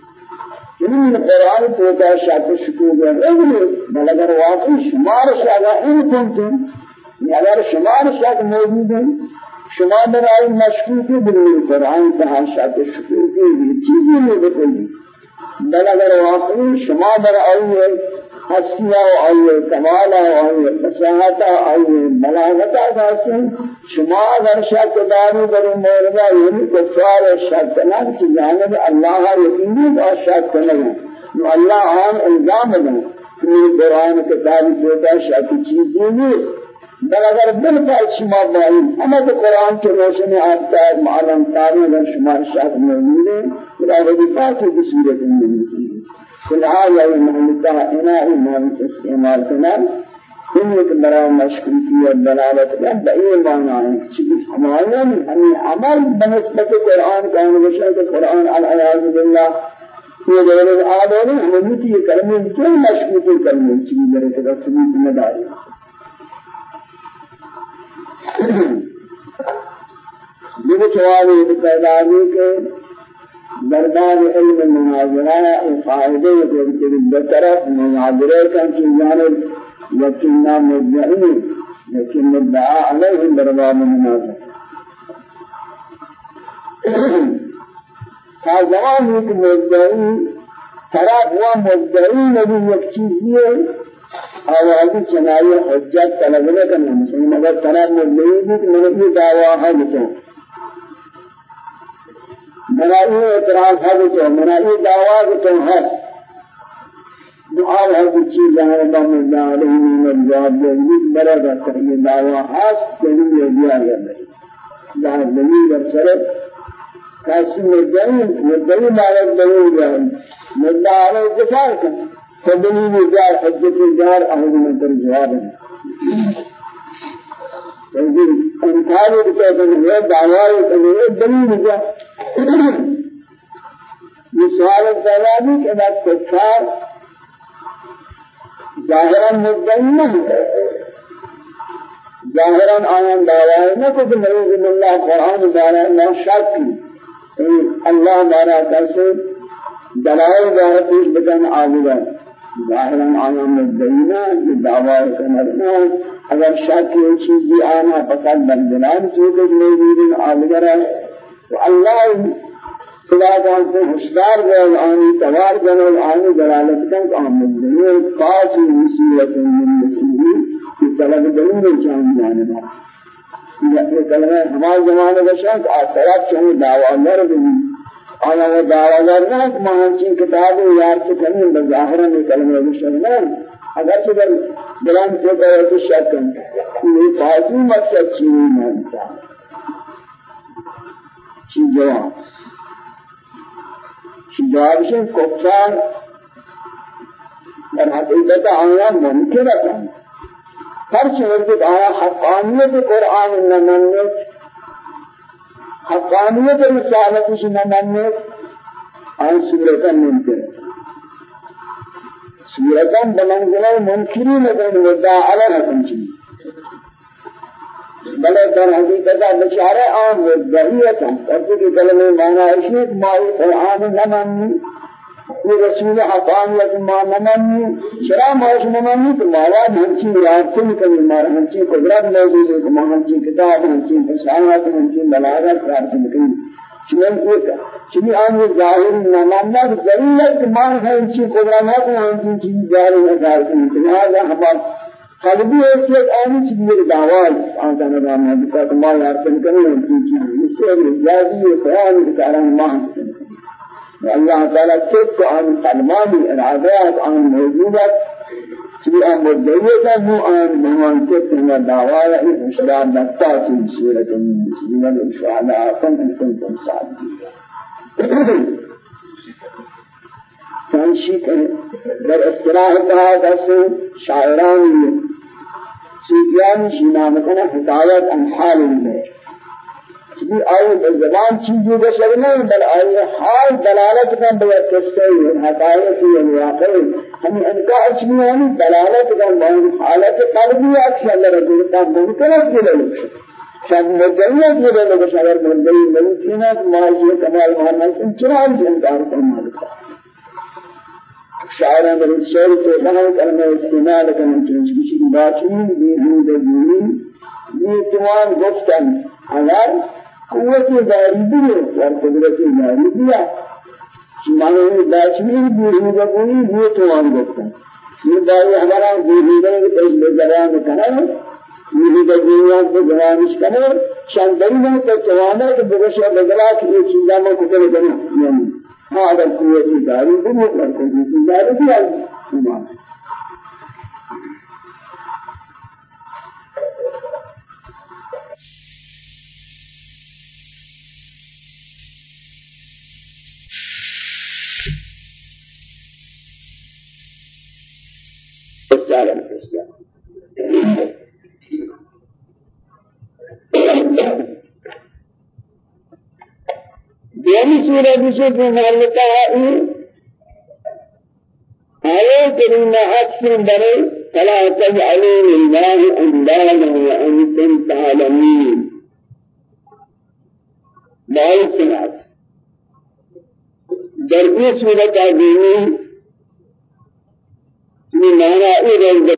این قرآن تو تا شاپ شکو گن این مگر واقعی شمار شاگه این کنتون اگر شمار شاگه موجودن شما برای مشکوکی بلوی قرآن تا شاپ شکو گن چیزی نبکنی بل اگر واقعی شما برای حسیہ و آئیے کمالا و آئیے فساحتا آئیے ملاغتا داسن شما اگر شک داری در موردہ یعنی کفار شک نہ کہ جانب اللہ یقینی کا شک نہیں نو اللہ عام الزام دیں کہ قرآن کتابی جوتا شک چیزی نہیں بل اگر بالفعل شما ہمیں تو قرآن کے روشن آفتا ہے معلوم تاری اگر شما شک موجود ہے خدا رضی پاکی کی صورت میں نہیں فلحال المهلكة إنا إمام استعمال كنا إن برای مشکوکی و دلالت کا بئی معنی ہے چونکہ ہمارے ہمیں عمل بنسبت قرآن کا نوشن کہ قرآن العیاذ باللہ یہ دلیل آدمی ہمیں یہ کلمے کیوں مشکوک کلمے چیز میرے تقسیم ذمہ داری یہ سوال یہ پیدا ہے کہ دربار علم المناظرة القاعدة يقول بطرف مناظرة كان جانب لكننا مدعين لكن مدعى عليهم دربار المناظرة. تا زمان ایک مدعی طرف و مدعی نبی یک چیزی ہے آوازی چنائی حجت طلب نہ کرنا مثلا مگر طرف مدعی بھی کہ میں یہ دعویٰ ہے منائی اعتراض ہے تو منائی دعویٰ تو ہے دعا ہے کہ چیز ہے اللہ اللہ علیہ من الجواب دے برابر کر یہ دعویٰ خاص دلیل دیا گیا ہے دا دلیل برسر کاسی مدعی مدعی مالک دلیل ہے مدعا علیہ دفاع کر فدلیل جار حجت جار اہل من جواب ہے انکار کرتے ہیں یہ دعوی کرتے ہیں دلیل ہے یہ سوال پیدا بھی کہ بات کفار ظاہرا مدعی نہیں ہے ظاہرا آیان دعوی نہ کہ نعوذ باللہ قرآن دارا اللہ شک. کی اللہ دارا کیسے دلائل دارا پیش بکن آگے ظاہرا آیا مدعینا یہ دعویٰ کرنا اگر شک یہ چیزی آنا فقط بندنان چیزیں نہیں دیدن آلگرہ تو اللہ خدا جان سے ہوشیار گئے آنی توار گئے آنی دلالت کن کہ ہم مدعی خاص مصیبت من مسیحی کی طلب دلیل جان جانبا یہ کلمہ ہمارے زمانے کا شک آخرت چاہیے دعویٰ نر بھی آیا وہ دعویدار نہ کہ مہانچی کتاب یار سے کہیں بظاہرہ میں کلمہ بشرنا اگر سے در بلان کو کہے تو شک کریں یہ خاصی مقصد چیز مانتا چی جواب چی جواب سے کفار در حقیقت آیا ممکن ہے ہر چیز آیا حقانیت قرآن نہ منت حقانیت رسالت شما منت آن صورتا ممکن. صورتا بمنزلہ منکری لکن ودعا علی حکم چیز بلے در حقیقت بچارے آن ودعیتا کسی کی کلمہ معنی اشیت مائی قرآن نمانی یہ رسول حقان یا ما مننی شرع موش تو مالا ہنچی رابطے میں کبھی مار قدرت موجود ہے کہ ہنچی کتاب، ہنچی فسانات ہنچی بلاغت رابطے میں کبھی۔ چنین کو چنی آن یہ ظاہر نماننا کہ ضرور ہے کہ مار ہنچی قدرت نہ کو ہنچی چیز ظاہر ہے رابطے میں لہذا ہمارا قلبی حیثیت آنی چیز میرے دعوال آن کا نظام ہے کہ ما یارتن کریں ہنچی چیز اس سے اگر زیادی ہے قرآن بکاران ماں ہنچی الله تعالى تبقى عن قلمان العادات عن موجودات في أمر جيدا مو أن بمان كتنا دعوايا إسلام نقطة في سورة المسلمين إن شاء الله. إن كنتم صادقين فانشي در اصطلاح کہا جیسے شاعران صوفیان شنام کنا حکایت عن حال میں بھی آئی زبان چیزیں کا شر نہیں بل آئی حال دلالت کا بیا قصے حکایت یا واقع ہم انکار چیزیں ہم دلالت کا بہن حالت قلبی اکثر اللہ رجل کا ممکن ہے کہ لوگ شاید مجلد یہ لوگ شاعر بن گئی ممکن ہے کہ ماضی کمال محمد انچرا انکار کرنا شاعران در شعر تو کہاں کلمہ استعمال کرنے چاہیے کسی باطنی بیرون دینی یہ تمام گفتن اگر قوت داری بھی اور قدرت داری بھی ہے مانے باطنی بیرون دینی یہ تمام گفتن یہ داری ہمارا بیرون دینی کے پیش زبان کرنا یہ بھی دنیا کو جوانش کرے شان دلیل ہے کہ جوانا کے بغشہ بدلا کی یہ چیزاں کو کتنے کرنا یعنی هذا القوة داري بمطلق القوة داري في الإيمان دومی سورہ بشو معلقہ ہے آیے کریمہ اکثر برے فلا تجعلوا لله اندادا وأنتم تعلمون بائی سنات در یہ صورت آدمی یہ معنی